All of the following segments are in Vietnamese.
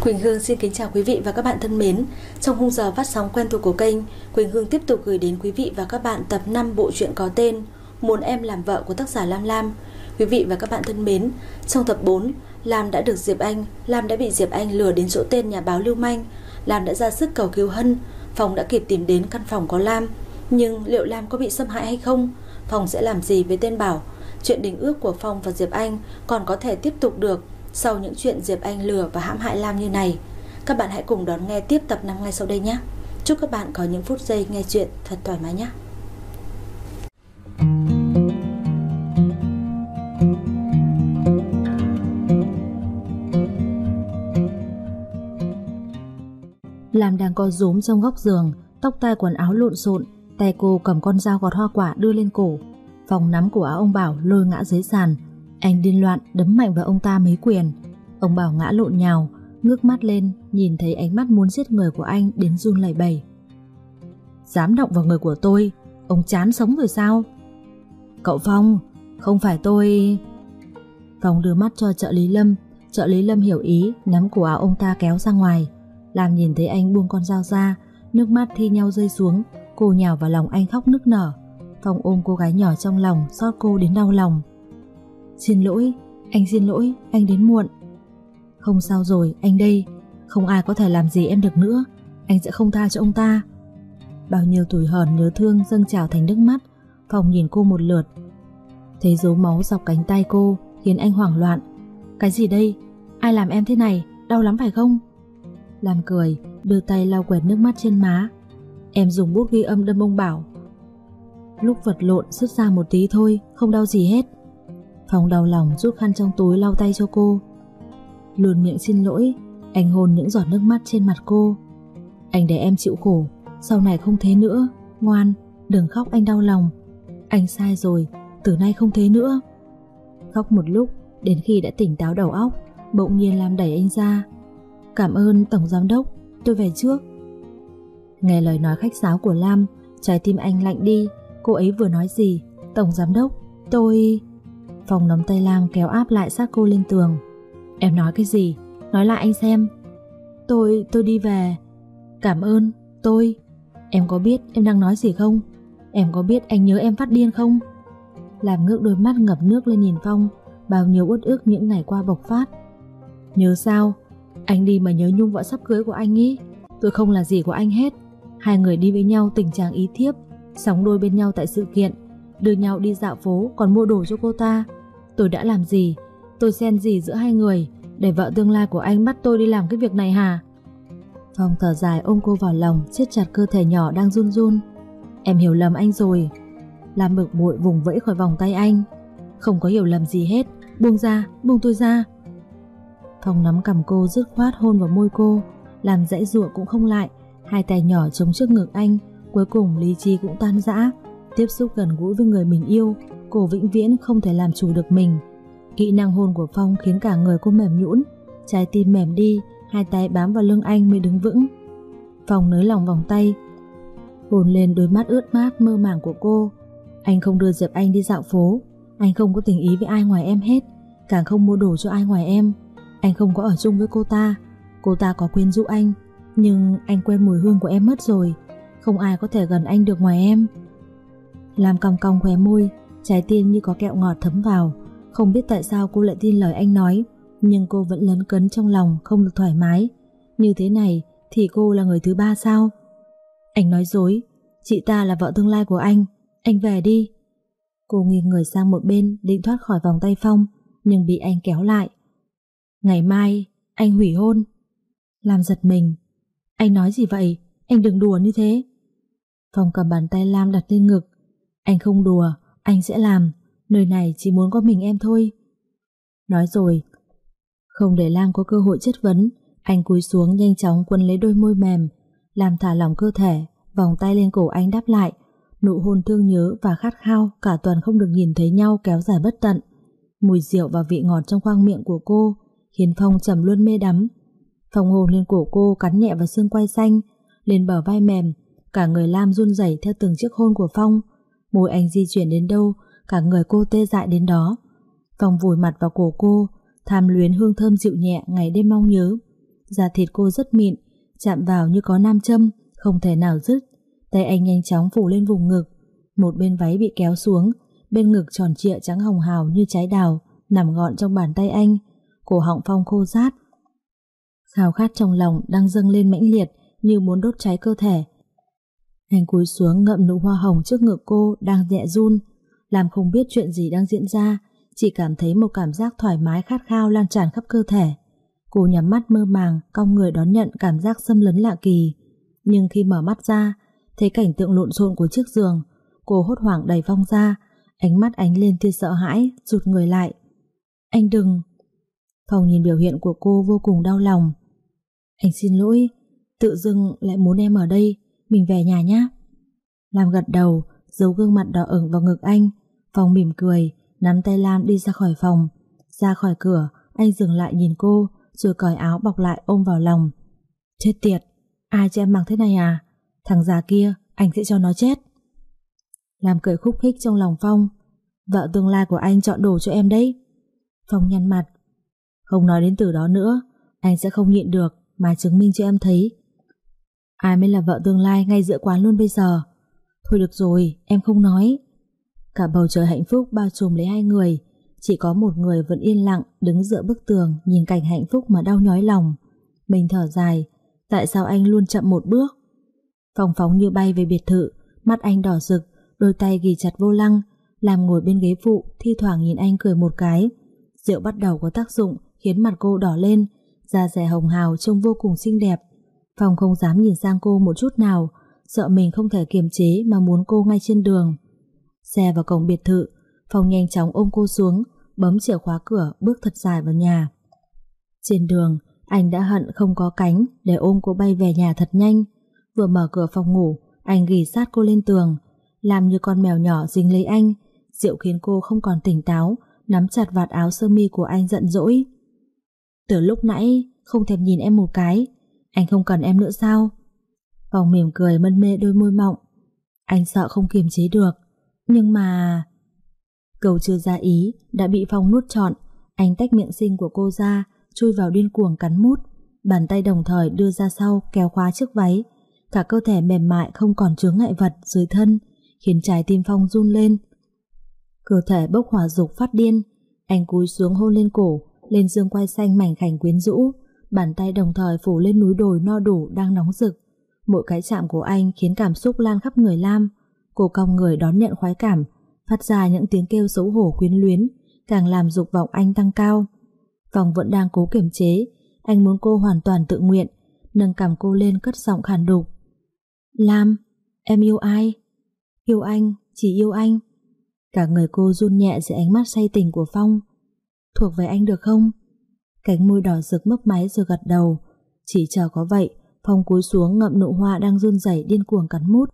Quỳnh Hương xin kính chào quý vị và các bạn thân mến. Trong khung giờ phát sóng quen thuộc của kênh, Quỳnh Hương tiếp tục gửi đến quý vị và các bạn tập 5 bộ truyện có tên Muốn em làm vợ của tác giả Lam Lam. Quý vị và các bạn thân mến, trong tập 4, Lam đã được Diệp Anh, Lam đã bị Diệp Anh lừa đến chỗ tên nhà báo Lưu Manh. Lam đã ra sức cầu cứu Hân, Phòng đã kịp tìm đến căn phòng có Lam. Nhưng liệu Lam có bị xâm hại hay không? Phòng sẽ làm gì với tên Bảo? Chuyện đình ước của Phong và Diệp Anh còn có thể tiếp tục được sau những chuyện Diệp Anh lừa và hãm hại Lam như này. Các bạn hãy cùng đón nghe tiếp tập 5 ngay sau đây nhé. Chúc các bạn có những phút giây nghe chuyện thật thoải mái nhé. Lam đang co rúm trong góc giường, tóc tai quần áo lộn xộn, tay cô cầm con dao gọt hoa quả đưa lên cổ. Phòng nắm của áo ông Bảo lôi ngã dưới sàn, anh điên loạn đấm mạnh vào ông ta mấy quyền. Ông Bảo ngã lộn nhào, ngước mắt lên, nhìn thấy ánh mắt muốn giết người của anh đến run lẩy bẩy. Dám động vào người của tôi, ông chán sống rồi sao? Cậu Phong, không phải tôi... Phong đưa mắt cho trợ lý Lâm, trợ lý Lâm hiểu ý, nắm cổ áo ông ta kéo ra ngoài. Làm nhìn thấy anh buông con dao ra, nước mắt thi nhau rơi xuống, cô nhào vào lòng anh khóc nức nở. Phong ôm cô gái nhỏ trong lòng, xót cô đến đau lòng. Xin lỗi, anh xin lỗi, anh đến muộn. Không sao rồi, anh đây, không ai có thể làm gì em được nữa, anh sẽ không tha cho ông ta. Bao nhiêu tuổi hờn nhớ thương dâng trào thành nước mắt, phòng nhìn cô một lượt. Thấy dấu máu dọc cánh tay cô khiến anh hoảng loạn. Cái gì đây? Ai làm em thế này? Đau lắm phải không? Làm cười, đưa tay lau quẹt nước mắt trên má. Em dùng bút ghi âm đâm ông Bảo. Lúc vật lộn xuất ra một tí thôi, không đau gì hết. Phong đau lòng rút khăn trong túi lau tay cho cô. Luôn miệng xin lỗi, anh hôn những giọt nước mắt trên mặt cô. Anh để em chịu khổ, sau này không thế nữa, ngoan, đừng khóc anh đau lòng. Anh sai rồi, từ nay không thế nữa. Khóc một lúc, đến khi đã tỉnh táo đầu óc, bỗng nhiên làm đẩy anh ra. Cảm ơn Tổng Giám Đốc, tôi về trước. Nghe lời nói khách sáo của Lam, trái tim anh lạnh đi, cô ấy vừa nói gì? Tổng Giám Đốc, tôi... Phòng nắm tay Lam kéo áp lại sát cô lên tường. Em nói cái gì? Nói lại anh xem. Tôi, tôi đi về. Cảm ơn, tôi. Em có biết em đang nói gì không? Em có biết anh nhớ em phát điên không? Làm ngước đôi mắt ngập nước lên nhìn Phong, bao nhiêu uất ức những ngày qua bộc phát. Nhớ sao? Anh đi mà nhớ nhung vợ sắp cưới của anh ý. Tôi không là gì của anh hết. Hai người đi với nhau tình trạng ý thiếp, sóng đôi bên nhau tại sự kiện, đưa nhau đi dạo phố còn mua đồ cho cô ta. Tôi đã làm gì? Tôi xen gì giữa hai người để vợ tương lai của anh bắt tôi đi làm cái việc này hả? Phong thở dài ôm cô vào lòng, siết chặt cơ thể nhỏ đang run run. Em hiểu lầm anh rồi. Lam bực bội vùng vẫy khỏi vòng tay anh. Không có hiểu lầm gì hết. Buông ra, buông tôi ra. Phong nắm cầm cô dứt khoát hôn vào môi cô, làm dãy ruộng cũng không lại. Hai tay nhỏ chống trước ngực anh, cuối cùng lý trí cũng tan rã. Tiếp xúc gần gũi với người mình yêu, cô vĩnh viễn không thể làm chủ được mình. Kỹ năng hôn của Phong khiến cả người cô mềm nhũn, trái tim mềm đi, hai tay bám vào lưng anh mới đứng vững. Phong nới lòng vòng tay, hôn lên đôi mắt ướt mát mơ màng của cô. Anh không đưa Diệp Anh đi dạo phố, anh không có tình ý với ai ngoài em hết, càng không mua đồ cho ai ngoài em. Anh không có ở chung với cô ta, cô ta có quyến rũ anh, nhưng anh quên mùi hương của em mất rồi, không ai có thể gần anh được ngoài em. Làm cong cong khóe môi, trái tim như có kẹo ngọt thấm vào, không biết tại sao cô lại tin lời anh nói, nhưng cô vẫn lấn cấn trong lòng không được thoải mái. Như thế này thì cô là người thứ ba sao? Anh nói dối, chị ta là vợ tương lai của anh, anh về đi. Cô nghiêng người sang một bên định thoát khỏi vòng tay Phong, nhưng bị anh kéo lại. Ngày mai, anh hủy hôn. Làm giật mình. Anh nói gì vậy? Anh đừng đùa như thế. Phong cầm bàn tay Lam đặt lên ngực. Anh không đùa, anh sẽ làm. Nơi này chỉ muốn có mình em thôi. Nói rồi. Không để Lam có cơ hội chất vấn, anh cúi xuống nhanh chóng quân lấy đôi môi mềm, làm thả lỏng cơ thể, vòng tay lên cổ anh đáp lại. Nụ hôn thương nhớ và khát khao cả tuần không được nhìn thấy nhau kéo dài bất tận. Mùi rượu và vị ngọt trong khoang miệng của cô khiến Phong trầm luôn mê đắm. Phong hồn lên cổ cô cắn nhẹ vào xương quai xanh, lên bờ vai mềm, cả người Lam run rẩy theo từng chiếc hôn của Phong. Môi anh di chuyển đến đâu, cả người cô tê dại đến đó. vòng vùi mặt vào cổ cô, tham luyến hương thơm dịu nhẹ ngày đêm mong nhớ. Da thịt cô rất mịn, chạm vào như có nam châm, không thể nào dứt. Tay anh nhanh chóng phủ lên vùng ngực, một bên váy bị kéo xuống, bên ngực tròn trịa trắng hồng hào như trái đào, nằm gọn trong bàn tay anh, cổ họng Phong khô rát. Khao khát trong lòng đang dâng lên mãnh liệt như muốn đốt cháy cơ thể. Anh cúi xuống ngậm nụ hoa hồng trước ngực cô đang nhẹ run, làm không biết chuyện gì đang diễn ra, chỉ cảm thấy một cảm giác thoải mái khát khao lan tràn khắp cơ thể. Cô nhắm mắt mơ màng, cong người đón nhận cảm giác xâm lấn lạ kỳ. Nhưng khi mở mắt ra, thấy cảnh tượng lộn xộn của chiếc giường, cô hốt hoảng đầy vong ra, ánh mắt ánh lên tia sợ hãi, rụt người lại. Anh đừng! Phong nhìn biểu hiện của cô vô cùng đau lòng. Anh xin lỗi, tự dưng lại muốn em ở đây, mình về nhà nhé. Lam gật đầu, giấu gương mặt đỏ ửng vào ngực anh. Phong mỉm cười, nắm tay Lam đi ra khỏi phòng. Ra khỏi cửa, anh dừng lại nhìn cô, rồi cởi áo bọc lại ôm vào lòng. Chết tiệt, ai cho em mặc thế này à? Thằng già kia, anh sẽ cho nó chết. Lam cười khúc khích trong lòng Phong. Vợ tương lai của anh chọn đồ cho em đấy. Phong nhăn mặt. Không nói đến từ đó nữa, anh sẽ không nhịn được mà chứng minh cho em thấy. Ai mới là vợ tương lai ngay giữa quán luôn bây giờ? Thôi được rồi, em không nói. Cả bầu trời hạnh phúc bao trùm lấy hai người, chỉ có một người vẫn yên lặng đứng dựa bức tường nhìn cảnh hạnh phúc mà đau nhói lòng. Mình thở dài, tại sao anh luôn chậm một bước? Phòng phóng như bay về biệt thự, mắt anh đỏ rực, đôi tay ghi chặt vô lăng, làm ngồi bên ghế phụ, thi thoảng nhìn anh cười một cái. Rượu bắt đầu có tác dụng, khiến mặt cô đỏ lên, da rẻ hồng hào trông vô cùng xinh đẹp. Phong không dám nhìn sang cô một chút nào, sợ mình không thể kiềm chế mà muốn cô ngay trên đường. Xe vào cổng biệt thự, Phong nhanh chóng ôm cô xuống, bấm chìa khóa cửa bước thật dài vào nhà. Trên đường, anh đã hận không có cánh để ôm cô bay về nhà thật nhanh. Vừa mở cửa phòng ngủ, anh ghi sát cô lên tường, làm như con mèo nhỏ dính lấy anh, rượu khiến cô không còn tỉnh táo, nắm chặt vạt áo sơ mi của anh giận dỗi. Từ lúc nãy, không thèm nhìn em một cái, anh không cần em nữa sao? Vòng mỉm cười mân mê đôi môi mọng. Anh sợ không kiềm chế được, nhưng mà... Cầu chưa ra ý, đã bị Phong nuốt trọn, anh tách miệng xinh của cô ra, chui vào điên cuồng cắn mút, bàn tay đồng thời đưa ra sau kéo khóa chiếc váy, cả cơ thể mềm mại không còn chướng ngại vật dưới thân, khiến trái tim Phong run lên. Cơ thể bốc hỏa dục phát điên, anh cúi xuống hôn lên cổ, lên dương quay xanh mảnh khảnh quyến rũ, bàn tay đồng thời phủ lên núi đồi no đủ đang nóng rực. Mỗi cái chạm của anh khiến cảm xúc lan khắp người Lam, cô cong người đón nhận khoái cảm, phát ra những tiếng kêu xấu hổ quyến luyến, càng làm dục vọng anh tăng cao. Vòng vẫn đang cố kiềm chế, anh muốn cô hoàn toàn tự nguyện, nâng cảm cô lên cất giọng khàn đục. Lam, em yêu ai? Yêu anh, chỉ yêu anh. Cả người cô run nhẹ dưới ánh mắt say tình của Phong. Thuộc về anh được không? Cánh môi đỏ rực mấp máy rồi gật đầu. Chỉ chờ có vậy, Phong cúi xuống ngậm nụ hoa đang run rẩy điên cuồng cắn mút.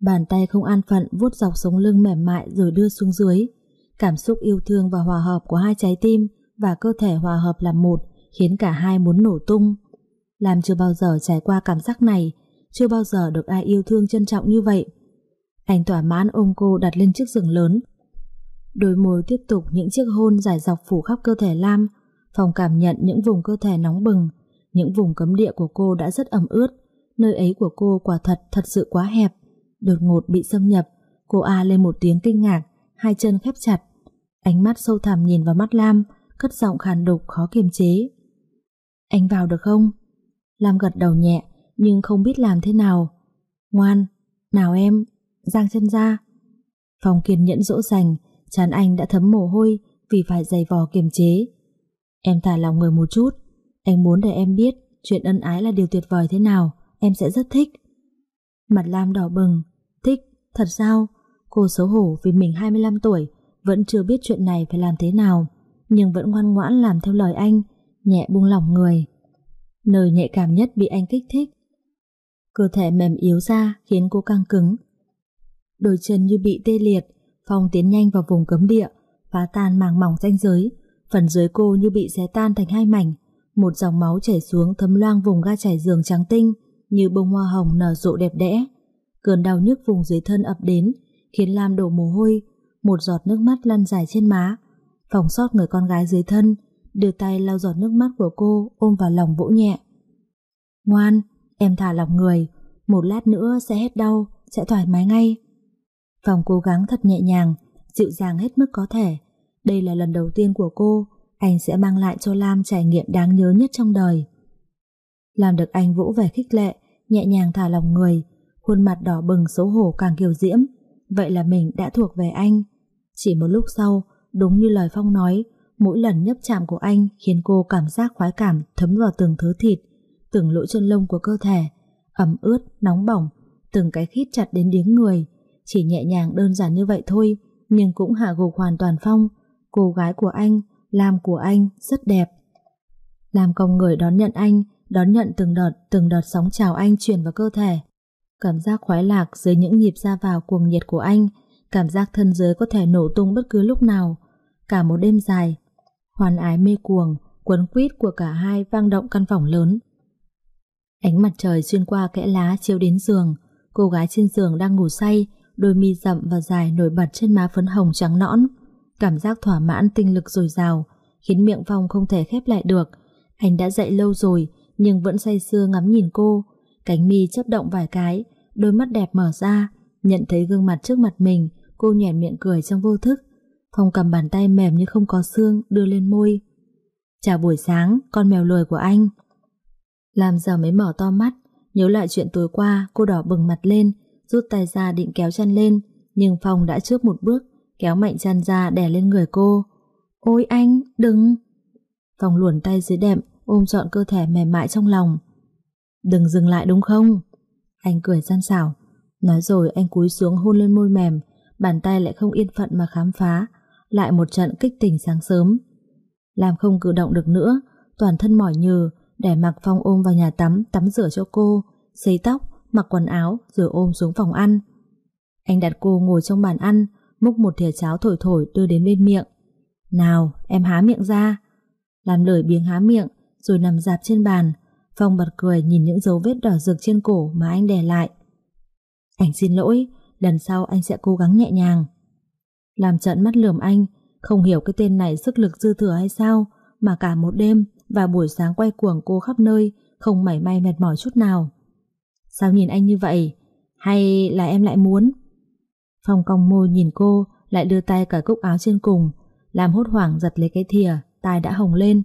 Bàn tay không an phận vuốt dọc sống lưng mềm mại rồi đưa xuống dưới. Cảm xúc yêu thương và hòa hợp của hai trái tim và cơ thể hòa hợp làm một khiến cả hai muốn nổ tung. Làm chưa bao giờ trải qua cảm giác này, chưa bao giờ được ai yêu thương trân trọng như vậy. Anh thỏa mãn ôm cô đặt lên chiếc giường lớn. Đôi môi tiếp tục những chiếc hôn dài dọc phủ khắp cơ thể Lam, phòng cảm nhận những vùng cơ thể nóng bừng, những vùng cấm địa của cô đã rất ẩm ướt, nơi ấy của cô quả thật thật sự quá hẹp. Đột ngột bị xâm nhập, cô A lên một tiếng kinh ngạc, hai chân khép chặt. Ánh mắt sâu thẳm nhìn vào mắt Lam, cất giọng khàn đục khó kiềm chế. Anh vào được không? Lam gật đầu nhẹ, nhưng không biết làm thế nào. Ngoan, nào em, giang chân ra. Phòng kiên nhẫn dỗ dành, chán anh đã thấm mồ hôi vì phải giày vò kiềm chế. Em thả lòng người một chút, anh muốn để em biết chuyện ân ái là điều tuyệt vời thế nào, em sẽ rất thích. Mặt Lam đỏ bừng, thích, thật sao? Cô xấu hổ vì mình 25 tuổi, vẫn chưa biết chuyện này phải làm thế nào, nhưng vẫn ngoan ngoãn làm theo lời anh, nhẹ buông lỏng người. Nơi nhạy cảm nhất bị anh kích thích. Cơ thể mềm yếu ra khiến cô căng cứng. Đôi chân như bị tê liệt, Phong tiến nhanh vào vùng cấm địa, phá tan màng mỏng ranh giới, phần dưới cô như bị xé tan thành hai mảnh, một dòng máu chảy xuống thấm loang vùng ga trải giường trắng tinh, như bông hoa hồng nở rộ đẹp đẽ. Cơn đau nhức vùng dưới thân ập đến, khiến Lam đổ mồ hôi, một giọt nước mắt lăn dài trên má. Phòng sót người con gái dưới thân, đưa tay lau giọt nước mắt của cô ôm vào lòng vỗ nhẹ. Ngoan, em thả lòng người, một lát nữa sẽ hết đau, sẽ thoải mái ngay. Phòng cố gắng thật nhẹ nhàng, dịu dàng hết mức có thể. Đây là lần đầu tiên của cô, anh sẽ mang lại cho Lam trải nghiệm đáng nhớ nhất trong đời. Làm được anh vỗ về khích lệ, nhẹ nhàng thả lòng người, khuôn mặt đỏ bừng xấu hổ càng kiều diễm. Vậy là mình đã thuộc về anh. Chỉ một lúc sau, đúng như lời Phong nói, mỗi lần nhấp chạm của anh khiến cô cảm giác khoái cảm thấm vào từng thứ thịt, từng lỗ chân lông của cơ thể, ẩm ướt, nóng bỏng, từng cái khít chặt đến điếng người. Chỉ nhẹ nhàng đơn giản như vậy thôi, nhưng cũng hạ gục hoàn toàn Phong. Cô gái của anh, làm của anh, rất đẹp. làm công người đón nhận anh, đón nhận từng đợt, từng đợt sóng chào anh truyền vào cơ thể. Cảm giác khoái lạc dưới những nhịp ra vào cuồng nhiệt của anh, cảm giác thân giới có thể nổ tung bất cứ lúc nào. Cả một đêm dài, hoàn ái mê cuồng, quấn quýt của cả hai vang động căn phòng lớn. Ánh mặt trời xuyên qua kẽ lá chiếu đến giường, cô gái trên giường đang ngủ say, đôi mi rậm và dài nổi bật trên má phấn hồng trắng nõn. Cảm giác thỏa mãn tinh lực dồi dào, khiến miệng Phong không thể khép lại được. Anh đã dậy lâu rồi, nhưng vẫn say sưa ngắm nhìn cô. Cánh mi chấp động vài cái, đôi mắt đẹp mở ra, nhận thấy gương mặt trước mặt mình, cô nhèn miệng cười trong vô thức. Phong cầm bàn tay mềm như không có xương đưa lên môi. Chào buổi sáng, con mèo lười của anh. Làm giờ mới mở to mắt, nhớ lại chuyện tối qua, cô đỏ bừng mặt lên, rút tay ra định kéo chân lên, nhưng Phong đã trước một bước, kéo mạnh chân ra đè lên người cô. Ôi anh, đừng! Phòng luồn tay dưới đệm, ôm trọn cơ thể mềm mại trong lòng. Đừng dừng lại đúng không? Anh cười gian xảo. Nói rồi anh cúi xuống hôn lên môi mềm, bàn tay lại không yên phận mà khám phá, lại một trận kích tình sáng sớm. Làm không cử động được nữa, toàn thân mỏi nhừ, để mặc Phong ôm vào nhà tắm, tắm rửa cho cô, xây tóc, mặc quần áo rồi ôm xuống phòng ăn. Anh đặt cô ngồi trong bàn ăn, múc một thìa cháo thổi thổi đưa đến bên miệng. Nào, em há miệng ra. Làm lời biếng há miệng, rồi nằm dạp trên bàn. Phong bật cười nhìn những dấu vết đỏ rực trên cổ mà anh để lại. Anh xin lỗi, lần sau anh sẽ cố gắng nhẹ nhàng. Làm trận mắt lườm anh, không hiểu cái tên này sức lực dư thừa hay sao, mà cả một đêm và buổi sáng quay cuồng cô khắp nơi, không mảy may mệt mỏi chút nào. Sao nhìn anh như vậy? Hay là em lại muốn? Phong cong môi nhìn cô, lại đưa tay cởi cúc áo trên cùng, làm hốt hoảng giật lấy cái thìa, tai đã hồng lên.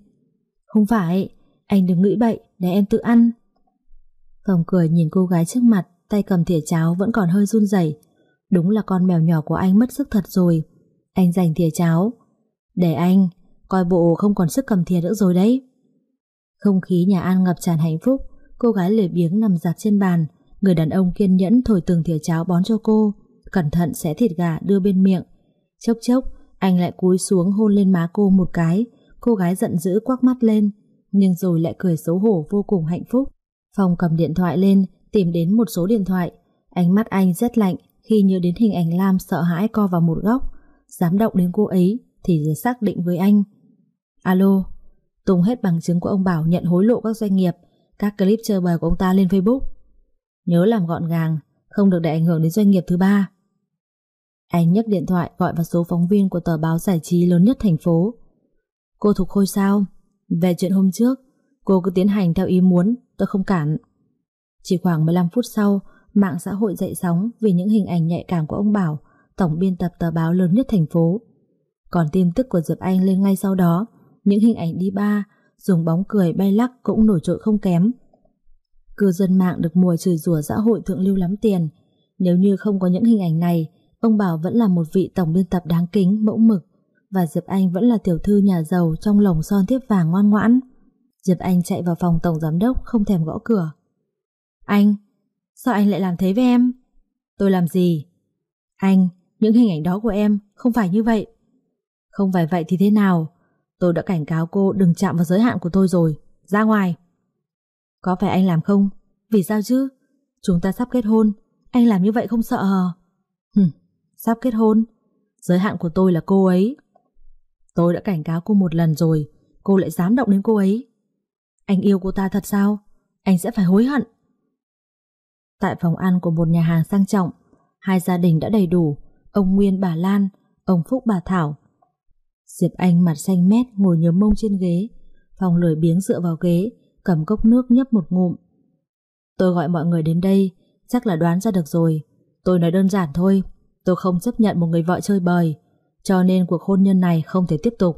Không phải, anh đừng nghĩ bậy, để em tự ăn. Phong cười nhìn cô gái trước mặt, tay cầm thìa cháo vẫn còn hơi run rẩy. Đúng là con mèo nhỏ của anh mất sức thật rồi. Anh giành thìa cháo. Để anh, coi bộ không còn sức cầm thìa nữa rồi đấy. Không khí nhà ăn ngập tràn hạnh phúc, cô gái lười biếng nằm giặt trên bàn, người đàn ông kiên nhẫn thổi từng thìa cháo bón cho cô, cẩn thận xé thịt gà đưa bên miệng. Chốc chốc, anh lại cúi xuống hôn lên má cô một cái, cô gái giận dữ quắc mắt lên, nhưng rồi lại cười xấu hổ vô cùng hạnh phúc. Phong cầm điện thoại lên, tìm đến một số điện thoại. Ánh mắt anh rất lạnh khi nhớ đến hình ảnh Lam sợ hãi co vào một góc. Dám động đến cô ấy thì xác định với anh. Alo, tung hết bằng chứng của ông Bảo nhận hối lộ các doanh nghiệp, các clip chơi bời của ông ta lên Facebook. Nhớ làm gọn gàng, không được để ảnh hưởng đến doanh nghiệp thứ ba. Anh nhấc điện thoại gọi vào số phóng viên của tờ báo giải trí lớn nhất thành phố. Cô Thục Khôi sao? Về chuyện hôm trước, cô cứ tiến hành theo ý muốn, tôi không cản. Chỉ khoảng 15 phút sau, mạng xã hội dậy sóng vì những hình ảnh nhạy cảm của ông Bảo, tổng biên tập tờ báo lớn nhất thành phố. Còn tin tức của Diệp Anh lên ngay sau đó, những hình ảnh đi ba, dùng bóng cười bay lắc cũng nổi trội không kém. Cư dân mạng được mùa chửi rủa xã hội thượng lưu lắm tiền. Nếu như không có những hình ảnh này, ông Bảo vẫn là một vị tổng biên tập đáng kính, mẫu mực, và Diệp Anh vẫn là tiểu thư nhà giàu trong lồng son thiếp vàng ngoan ngoãn. Diệp Anh chạy vào phòng tổng giám đốc không thèm gõ cửa. Anh, sao anh lại làm thế với em? Tôi làm gì? Anh, những hình ảnh đó của em không phải như vậy. Không phải vậy thì thế nào? Tôi đã cảnh cáo cô đừng chạm vào giới hạn của tôi rồi. Ra ngoài. Có phải anh làm không? Vì sao chứ? Chúng ta sắp kết hôn. Anh làm như vậy không sợ hờ? Hừm, sắp kết hôn. Giới hạn của tôi là cô ấy. Tôi đã cảnh cáo cô một lần rồi. Cô lại dám động đến cô ấy. Anh yêu cô ta thật sao? Anh sẽ phải hối hận. Tại phòng ăn của một nhà hàng sang trọng, hai gia đình đã đầy đủ, ông Nguyên bà Lan, ông Phúc bà Thảo. Diệp Anh mặt xanh mét ngồi nhớ mông trên ghế. Phong lười biếng dựa vào ghế, cầm cốc nước nhấp một ngụm. Tôi gọi mọi người đến đây, chắc là đoán ra được rồi. Tôi nói đơn giản thôi, tôi không chấp nhận một người vợ chơi bời, cho nên cuộc hôn nhân này không thể tiếp tục.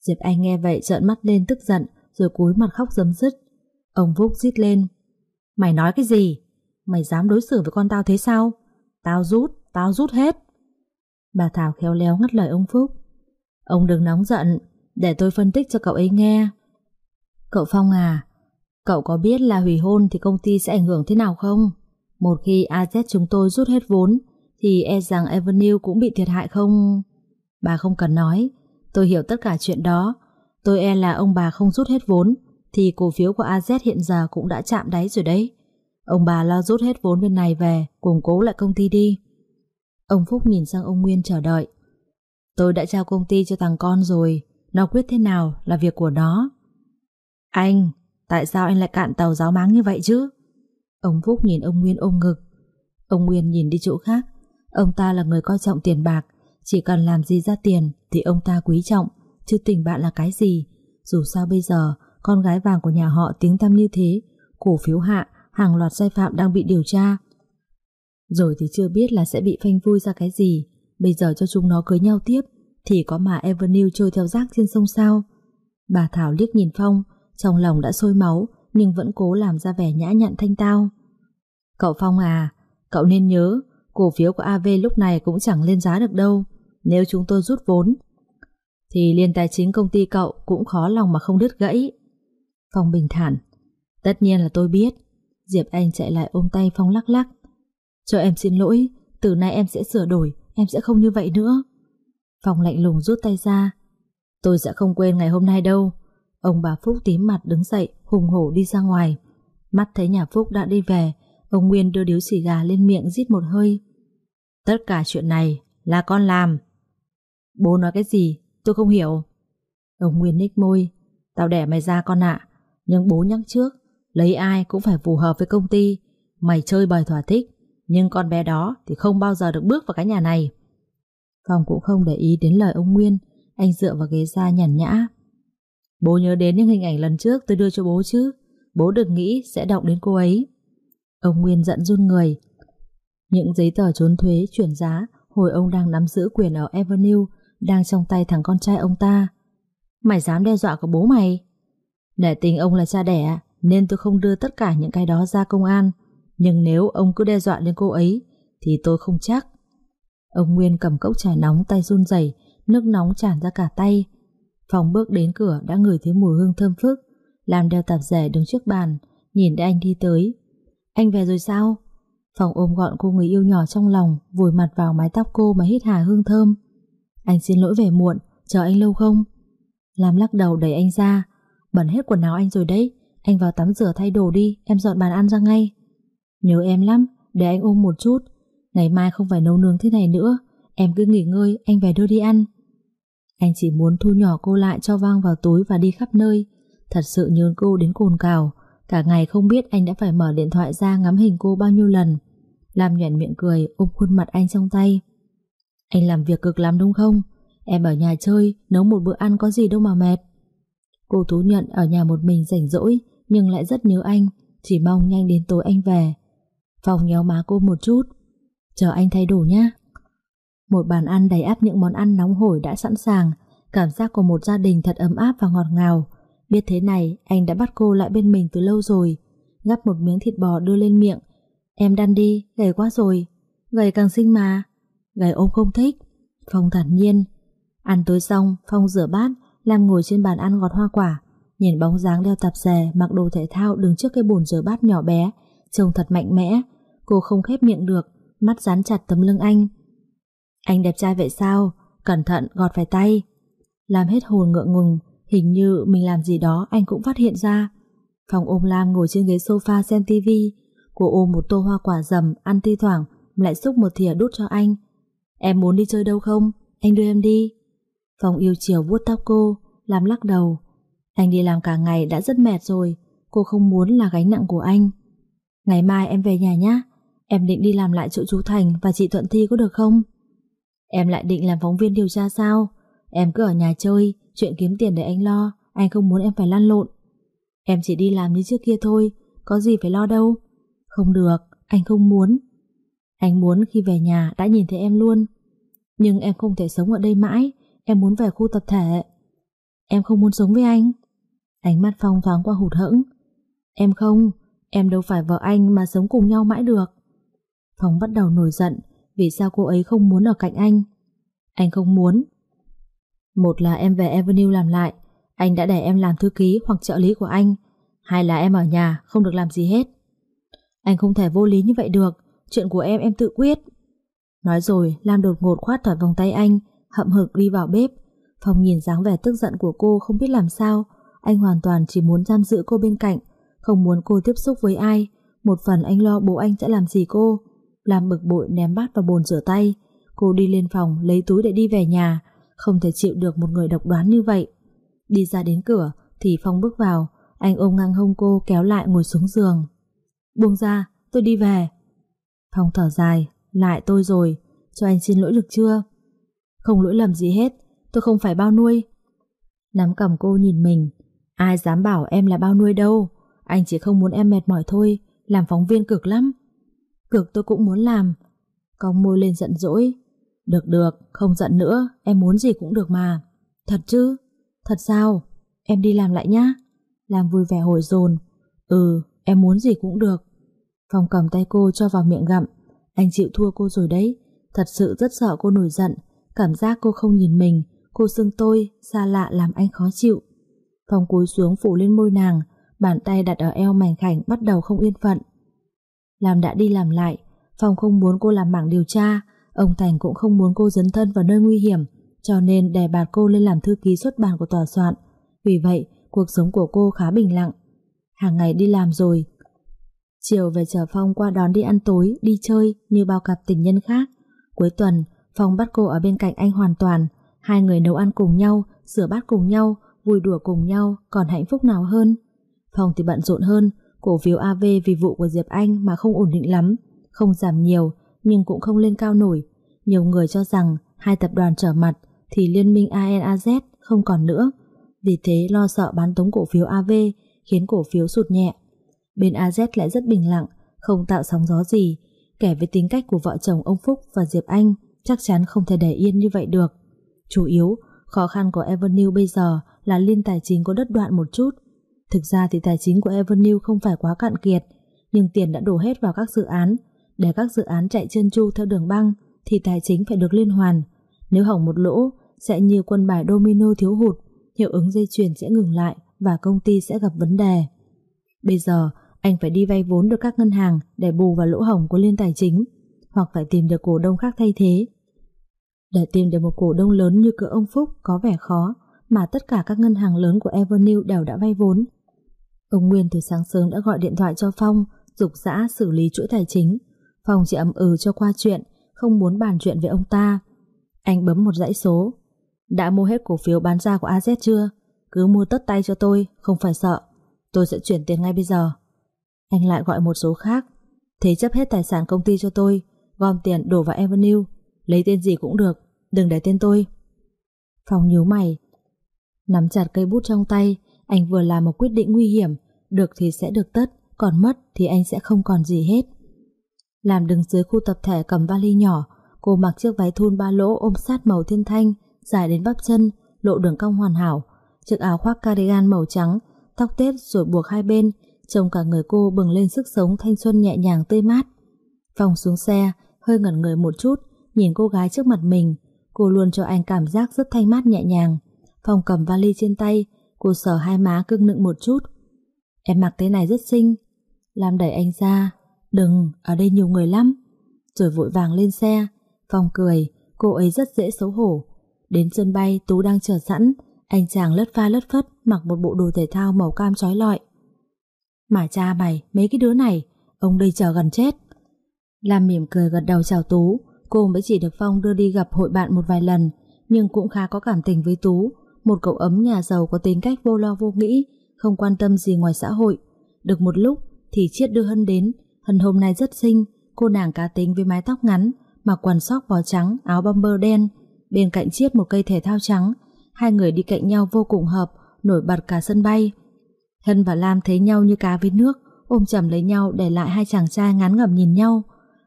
Diệp Anh nghe vậy trợn mắt lên tức giận, rồi cúi mặt khóc dấm dứt. Ông Phúc rít lên. Mày nói cái gì? Mày dám đối xử với con tao thế sao? Tao rút, tao rút hết. Bà Thảo khéo léo ngắt lời ông Phúc. Ông đừng nóng giận, để tôi phân tích cho cậu ấy nghe. Cậu Phong à, cậu có biết là hủy hôn thì công ty sẽ ảnh hưởng thế nào không? Một khi AZ chúng tôi rút hết vốn, thì e rằng Avenue cũng bị thiệt hại không? Bà không cần nói, tôi hiểu tất cả chuyện đó. Tôi e là ông bà không rút hết vốn, thì cổ phiếu của AZ hiện giờ cũng đã chạm đáy rồi đấy. Ông bà lo rút hết vốn bên này về, củng cố lại công ty đi. Ông Phúc nhìn sang ông Nguyên chờ đợi. Tôi đã trao công ty cho thằng con rồi, nó quyết thế nào là việc của nó. Anh, tại sao anh lại cạn tàu giáo máng như vậy chứ? Ông Phúc nhìn ông Nguyên ôm ngực. Ông Nguyên nhìn đi chỗ khác. Ông ta là người coi trọng tiền bạc, chỉ cần làm gì ra tiền thì ông ta quý trọng, chứ tình bạn là cái gì. Dù sao bây giờ, con gái vàng của nhà họ tiếng tăm như thế, cổ phiếu hạ, hàng loạt sai phạm đang bị điều tra. Rồi thì chưa biết là sẽ bị phanh vui ra cái gì, bây giờ cho chúng nó cưới nhau tiếp, thì có mà Avenue trôi theo rác trên sông sao. Bà Thảo liếc nhìn Phong, trong lòng đã sôi máu, nhưng vẫn cố làm ra vẻ nhã nhặn thanh tao. Cậu Phong à, cậu nên nhớ, cổ phiếu của AV lúc này cũng chẳng lên giá được đâu. Nếu chúng tôi rút vốn, thì liên tài chính công ty cậu cũng khó lòng mà không đứt gãy. Phong bình thản. Tất nhiên là tôi biết. Diệp Anh chạy lại ôm tay Phong lắc lắc. Cho em xin lỗi, từ nay em sẽ sửa đổi, em sẽ không như vậy nữa. Phong lạnh lùng rút tay ra. Tôi sẽ không quên ngày hôm nay đâu. Ông bà Phúc tím mặt đứng dậy, hùng hổ đi ra ngoài. Mắt thấy nhà Phúc đã đi về, ông Nguyên đưa điếu xì gà lên miệng rít một hơi. Tất cả chuyện này là con làm. Bố nói cái gì? Tôi không hiểu. Ông Nguyên nhếch môi. Tao đẻ mày ra con ạ. Nhưng bố nhắc trước, lấy ai cũng phải phù hợp với công ty. Mày chơi bời thỏa thích, nhưng con bé đó thì không bao giờ được bước vào cái nhà này. Phong cũng không để ý đến lời ông Nguyên, anh dựa vào ghế ra nhàn nhã. Bố nhớ đến những hình ảnh lần trước tôi đưa cho bố chứ, bố đừng nghĩ sẽ động đến cô ấy. Ông Nguyên giận run người. Những giấy tờ trốn thuế chuyển giá hồi ông đang nắm giữ quyền ở Avenue đang trong tay thằng con trai ông ta. Mày dám đe dọa của bố mày? Để tình ông là cha đẻ nên tôi không đưa tất cả những cái đó ra công an. Nhưng nếu ông cứ đe dọa lên cô ấy thì tôi không chắc. Ông Nguyên cầm cốc trà nóng tay run rẩy, nước nóng tràn ra cả tay. Phòng bước đến cửa đã ngửi thấy mùi hương thơm phức, làm đeo tạp rẻ đứng trước bàn, nhìn thấy anh đi tới. Anh về rồi sao? Phòng ôm gọn cô người yêu nhỏ trong lòng, vùi mặt vào mái tóc cô mà hít hà hương thơm. Anh xin lỗi về muộn, chờ anh lâu không? Làm lắc đầu đẩy anh ra, bẩn hết quần áo anh rồi đấy, anh vào tắm rửa thay đồ đi, em dọn bàn ăn ra ngay. Nhớ em lắm, để anh ôm một chút, ngày mai không phải nấu nướng thế này nữa, em cứ nghỉ ngơi, anh về đưa đi ăn. Anh chỉ muốn thu nhỏ cô lại cho vang vào túi và đi khắp nơi, thật sự nhớ cô đến cồn cào, cả ngày không biết anh đã phải mở điện thoại ra ngắm hình cô bao nhiêu lần. Làm nhuận miệng cười ôm khuôn mặt anh trong tay. Anh làm việc cực lắm đúng không? Em ở nhà chơi, nấu một bữa ăn có gì đâu mà mệt. Cô thú nhận ở nhà một mình rảnh rỗi, nhưng lại rất nhớ anh, chỉ mong nhanh đến tối anh về. Phòng nhéo má cô một chút. Chờ anh thay đồ nhá. Một bàn ăn đầy áp những món ăn nóng hổi đã sẵn sàng, cảm giác của một gia đình thật ấm áp và ngọt ngào. Biết thế này, anh đã bắt cô lại bên mình từ lâu rồi. Gắp một miếng thịt bò đưa lên miệng. Em đăn đi, gầy quá rồi. Gầy càng xinh mà. Gầy ôm không thích. Phong thản nhiên. Ăn tối xong, Phong rửa bát, làm ngồi trên bàn ăn gọt hoa quả. Nhìn bóng dáng đeo tạp dề, mặc đồ thể thao đứng trước cái bồn rửa bát nhỏ bé, trông thật mạnh mẽ. Cô không khép miệng được, mắt dán chặt tấm lưng anh. Anh đẹp trai vậy sao? Cẩn thận gọt phải tay. Làm hết hồn ngượng ngùng, hình như mình làm gì đó anh cũng phát hiện ra. Phòng ôm Lam ngồi trên ghế sofa xem tivi. Cô ôm một tô hoa quả dầm, ăn thi thoảng, lại xúc một thìa đút cho anh. Em muốn đi chơi đâu không? Anh đưa em đi. Phòng yêu chiều vuốt tóc cô, làm lắc đầu. Anh đi làm cả ngày đã rất mệt rồi, cô không muốn là gánh nặng của anh. Ngày mai em về nhà nhé, em định đi làm lại chỗ chú Thành và chị Thuận Thi có được không? Em lại định làm phóng viên điều tra sao? Em cứ ở nhà chơi, chuyện kiếm tiền để anh lo, anh không muốn em phải lăn lộn. Em chỉ đi làm như trước kia thôi, có gì phải lo đâu. Không được, anh không muốn. Anh muốn khi về nhà đã nhìn thấy em luôn. Nhưng em không thể sống ở đây mãi, em muốn về khu tập thể. Em không muốn sống với anh. Ánh mắt Phong thoáng qua hụt hẫng. Em không, em đâu phải vợ anh mà sống cùng nhau mãi được. Phong bắt đầu nổi giận vì sao cô ấy không muốn ở cạnh anh. Anh không muốn. Một là em về Avenue làm lại, anh đã để em làm thư ký hoặc trợ lý của anh. Hai là em ở nhà, không được làm gì hết. Anh không thể vô lý như vậy được, chuyện của em em tự quyết. Nói rồi, Lam đột ngột khoát khỏi vòng tay anh, hậm hực đi vào bếp. Phong nhìn dáng vẻ tức giận của cô không biết làm sao, anh hoàn toàn chỉ muốn giam giữ cô bên cạnh, không muốn cô tiếp xúc với ai. Một phần anh lo bố anh sẽ làm gì cô. Làm bực bội ném bát vào bồn rửa tay. Cô đi lên phòng lấy túi để đi về nhà, không thể chịu được một người độc đoán như vậy. Đi ra đến cửa thì Phong bước vào, anh ôm ngang hông cô kéo lại ngồi xuống giường. Buông ra, tôi đi về. Phong thở dài, lại tôi rồi, cho anh xin lỗi được chưa? Không lỗi lầm gì hết, tôi không phải bao nuôi. Nắm cầm cô nhìn mình, ai dám bảo em là bao nuôi đâu, anh chỉ không muốn em mệt mỏi thôi, làm phóng viên cực lắm. Cực tôi cũng muốn làm. Cong môi lên giận dỗi. Được được, không giận nữa, em muốn gì cũng được mà. Thật chứ? Thật sao? Em đi làm lại nhá. Làm vui vẻ hồi dồn. Ừ, em muốn gì cũng được. Phong cầm tay cô cho vào miệng gặm. Anh chịu thua cô rồi đấy. Thật sự rất sợ cô nổi giận. Cảm giác cô không nhìn mình. Cô xưng tôi, xa lạ làm anh khó chịu. Phong cúi xuống phủ lên môi nàng. Bàn tay đặt ở eo mảnh khảnh bắt đầu không yên phận. Làm đã đi làm lại. Phong không muốn cô làm mảng điều tra. Ông Thành cũng không muốn cô dấn thân vào nơi nguy hiểm. Cho nên đè bạt cô lên làm thư ký xuất bản của tòa soạn. Vì vậy, cuộc sống của cô khá bình lặng. Hàng ngày đi làm rồi, Chiều về chở Phong qua đón đi ăn tối, đi chơi như bao cặp tình nhân khác. Cuối tuần, Phong bắt cô ở bên cạnh anh hoàn toàn. Hai người nấu ăn cùng nhau, rửa bát cùng nhau, vui đùa cùng nhau, còn hạnh phúc nào hơn. Phong thì bận rộn hơn, cổ phiếu AV vì vụ của Diệp Anh mà không ổn định lắm, không giảm nhiều, nhưng cũng không lên cao nổi. Nhiều người cho rằng hai tập đoàn trở mặt thì liên minh ANAZ không còn nữa. Vì thế lo sợ bán tống cổ phiếu AV khiến cổ phiếu sụt nhẹ. Bên AZ lại rất bình lặng, không tạo sóng gió gì. Kẻ với tính cách của vợ chồng ông Phúc và Diệp Anh chắc chắn không thể để yên như vậy được. Chủ yếu, khó khăn của Avenue bây giờ là liên tài chính có đất đoạn một chút. Thực ra thì tài chính của Avenue không phải quá cạn kiệt, nhưng tiền đã đổ hết vào các dự án. Để các dự án chạy chân chu theo đường băng thì tài chính phải được liên hoàn. Nếu hỏng một lỗ, sẽ như quân bài domino thiếu hụt, hiệu ứng dây chuyền sẽ ngừng lại và công ty sẽ gặp vấn đề. Bây giờ, anh phải đi vay vốn được các ngân hàng để bù vào lỗ hổng của liên tài chính, hoặc phải tìm được cổ đông khác thay thế. Để tìm được một cổ đông lớn như cửa ông Phúc có vẻ khó, mà tất cả các ngân hàng lớn của Evernew đều đã vay vốn. Ông Nguyên từ sáng sớm đã gọi điện thoại cho Phong, dục dã xử lý chuỗi tài chính. Phong chỉ ậm ừ cho qua chuyện, không muốn bàn chuyện với ông ta. Anh bấm một dãy số. Đã mua hết cổ phiếu bán ra của AZ chưa? Cứ mua tất tay cho tôi, không phải sợ. Tôi sẽ chuyển tiền ngay bây giờ. Anh lại gọi một số khác. Thế chấp hết tài sản công ty cho tôi, gom tiền đổ vào Avenue, lấy tên gì cũng được, đừng để tên tôi. Phòng nhíu mày, nắm chặt cây bút trong tay, anh vừa làm một quyết định nguy hiểm, được thì sẽ được tất, còn mất thì anh sẽ không còn gì hết. Làm đứng dưới khu tập thể cầm vali nhỏ, cô mặc chiếc váy thun ba lỗ ôm sát màu thiên thanh, dài đến bắp chân, lộ đường cong hoàn hảo, chiếc áo khoác cardigan màu trắng, tóc tết rồi buộc hai bên, Trông cả người cô bừng lên sức sống thanh xuân nhẹ nhàng tươi mát. Phòng xuống xe, hơi ngẩn người một chút, nhìn cô gái trước mặt mình. Cô luôn cho anh cảm giác rất thanh mát nhẹ nhàng. Phong cầm vali trên tay, cô sờ hai má cưng nựng một chút. Em mặc thế này rất xinh. Làm đẩy anh ra. Đừng, ở đây nhiều người lắm. Rồi vội vàng lên xe. Phong cười, cô ấy rất dễ xấu hổ. Đến sân bay, Tú đang chờ sẵn. Anh chàng lất pha lất phất mặc một bộ đồ thể thao màu cam trói lọi. Mà cha mày, mấy cái đứa này, ông đây chờ gần chết. Lam mỉm cười gật đầu chào Tú, cô mới chỉ được Phong đưa đi gặp hội bạn một vài lần, nhưng cũng khá có cảm tình với Tú, một cậu ấm nhà giàu có tính cách vô lo vô nghĩ, không quan tâm gì ngoài xã hội. Được một lúc thì Chiết đưa Hân đến, Hân hôm nay rất xinh, cô nàng cá tính với mái tóc ngắn, mặc quần sóc bò trắng, áo bumper đen, Bên cạnh chiết một cây thể thao trắng Hai người đi cạnh nhau vô cùng hợp Nổi bật cả sân bay. Hân và Lam thấy nhau như cá với nước Ôm chầm lấy nhau để lại hai chàng trai ngán ngẩm nhìn nhau.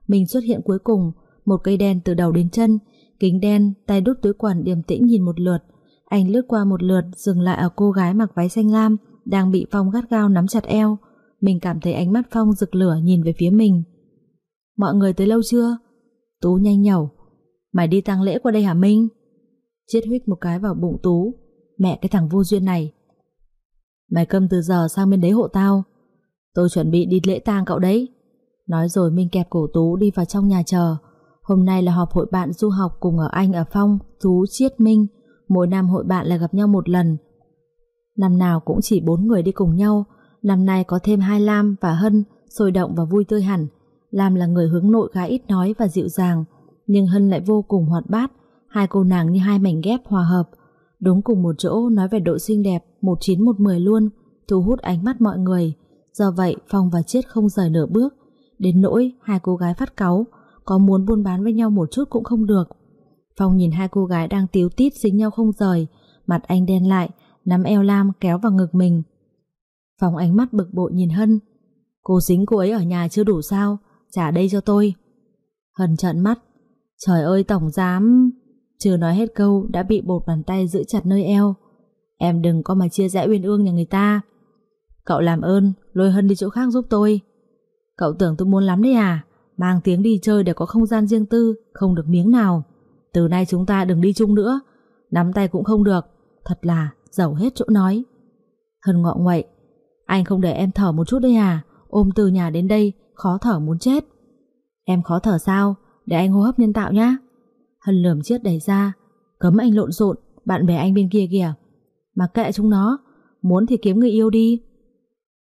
Mình xuất hiện cuối cùng Một cây đen từ đầu đến chân Kính đen, tay đút túi quần điềm tĩnh nhìn một lượt. Anh lướt qua một lượt Dừng lại ở cô gái mặc váy xanh lam Đang bị Phong gắt gao nắm chặt eo. Mình cảm thấy ánh mắt Phong rực lửa nhìn về phía mình. Mọi người tới lâu chưa? Tú nhanh nhẩu. Mày đi tang lễ qua đây hả Minh? Chiết huyết một cái vào bụng Tú. Mẹ cái thằng vô duyên này. Mày câm từ giờ sang bên đấy hộ tao. Tôi chuẩn bị đi lễ tang cậu đấy. Nói rồi Minh kẹp cổ Tú đi vào trong nhà chờ. Hôm nay là họp hội bạn du học cùng ở Anh ở Phong, Tú, Chiết, Minh. Mỗi năm hội bạn là gặp nhau một lần. Năm nào cũng chỉ bốn người đi cùng nhau. Năm nay có thêm hai Lam và Hân Sôi động và vui tươi hẳn. Lam là người hướng nội khá ít nói và dịu dàng Nhưng Hân lại vô cùng hoạt bát. Hai cô nàng như hai mảnh ghép hòa hợp Đúng cùng một chỗ nói về độ xinh đẹp một chín một mười luôn, Thu hút ánh mắt mọi người. Do vậy, Phong và Chiết không rời nửa bước. Đến nỗi hai cô gái phát cáu, Có muốn buôn bán với nhau một chút cũng không được. Phong nhìn hai cô gái đang tiếu tít dính nhau không rời, Mặt anh đen lại, Nắm eo Lam kéo vào ngực mình. Phong ánh mắt bực bội nhìn Hân. Cô dính cô ấy ở nhà chưa đủ sao? Trả đây cho tôi. Hân trợn mắt. Trời ơi, tổng giám! Chưa nói hết câu, đã bị bột bàn tay giữ chặt nơi eo. Em đừng có mà chia rẽ uyên ương nhà người ta. Cậu làm ơn, Lôi Hân đi chỗ khác giúp tôi. Cậu tưởng tôi muốn lắm đấy à? Mang tiếng đi chơi để có không gian riêng tư, Không được miếng nào. Từ nay chúng ta đừng đi chung nữa. Nắm tay cũng không được. Thật là giàu hết chỗ nói. Hân ngọ ngoậy Anh không để em thở một chút đấy à? Ôm từ nhà đến đây, khó thở muốn chết. Em khó thở sao? Để anh hô hấp nhân tạo nhá. Hân lườm chiếc đẩy ra, Cấm anh lộn xộn, Bạn bè anh bên kia kìa. Mà kệ chúng nó, Muốn thì kiếm người yêu đi.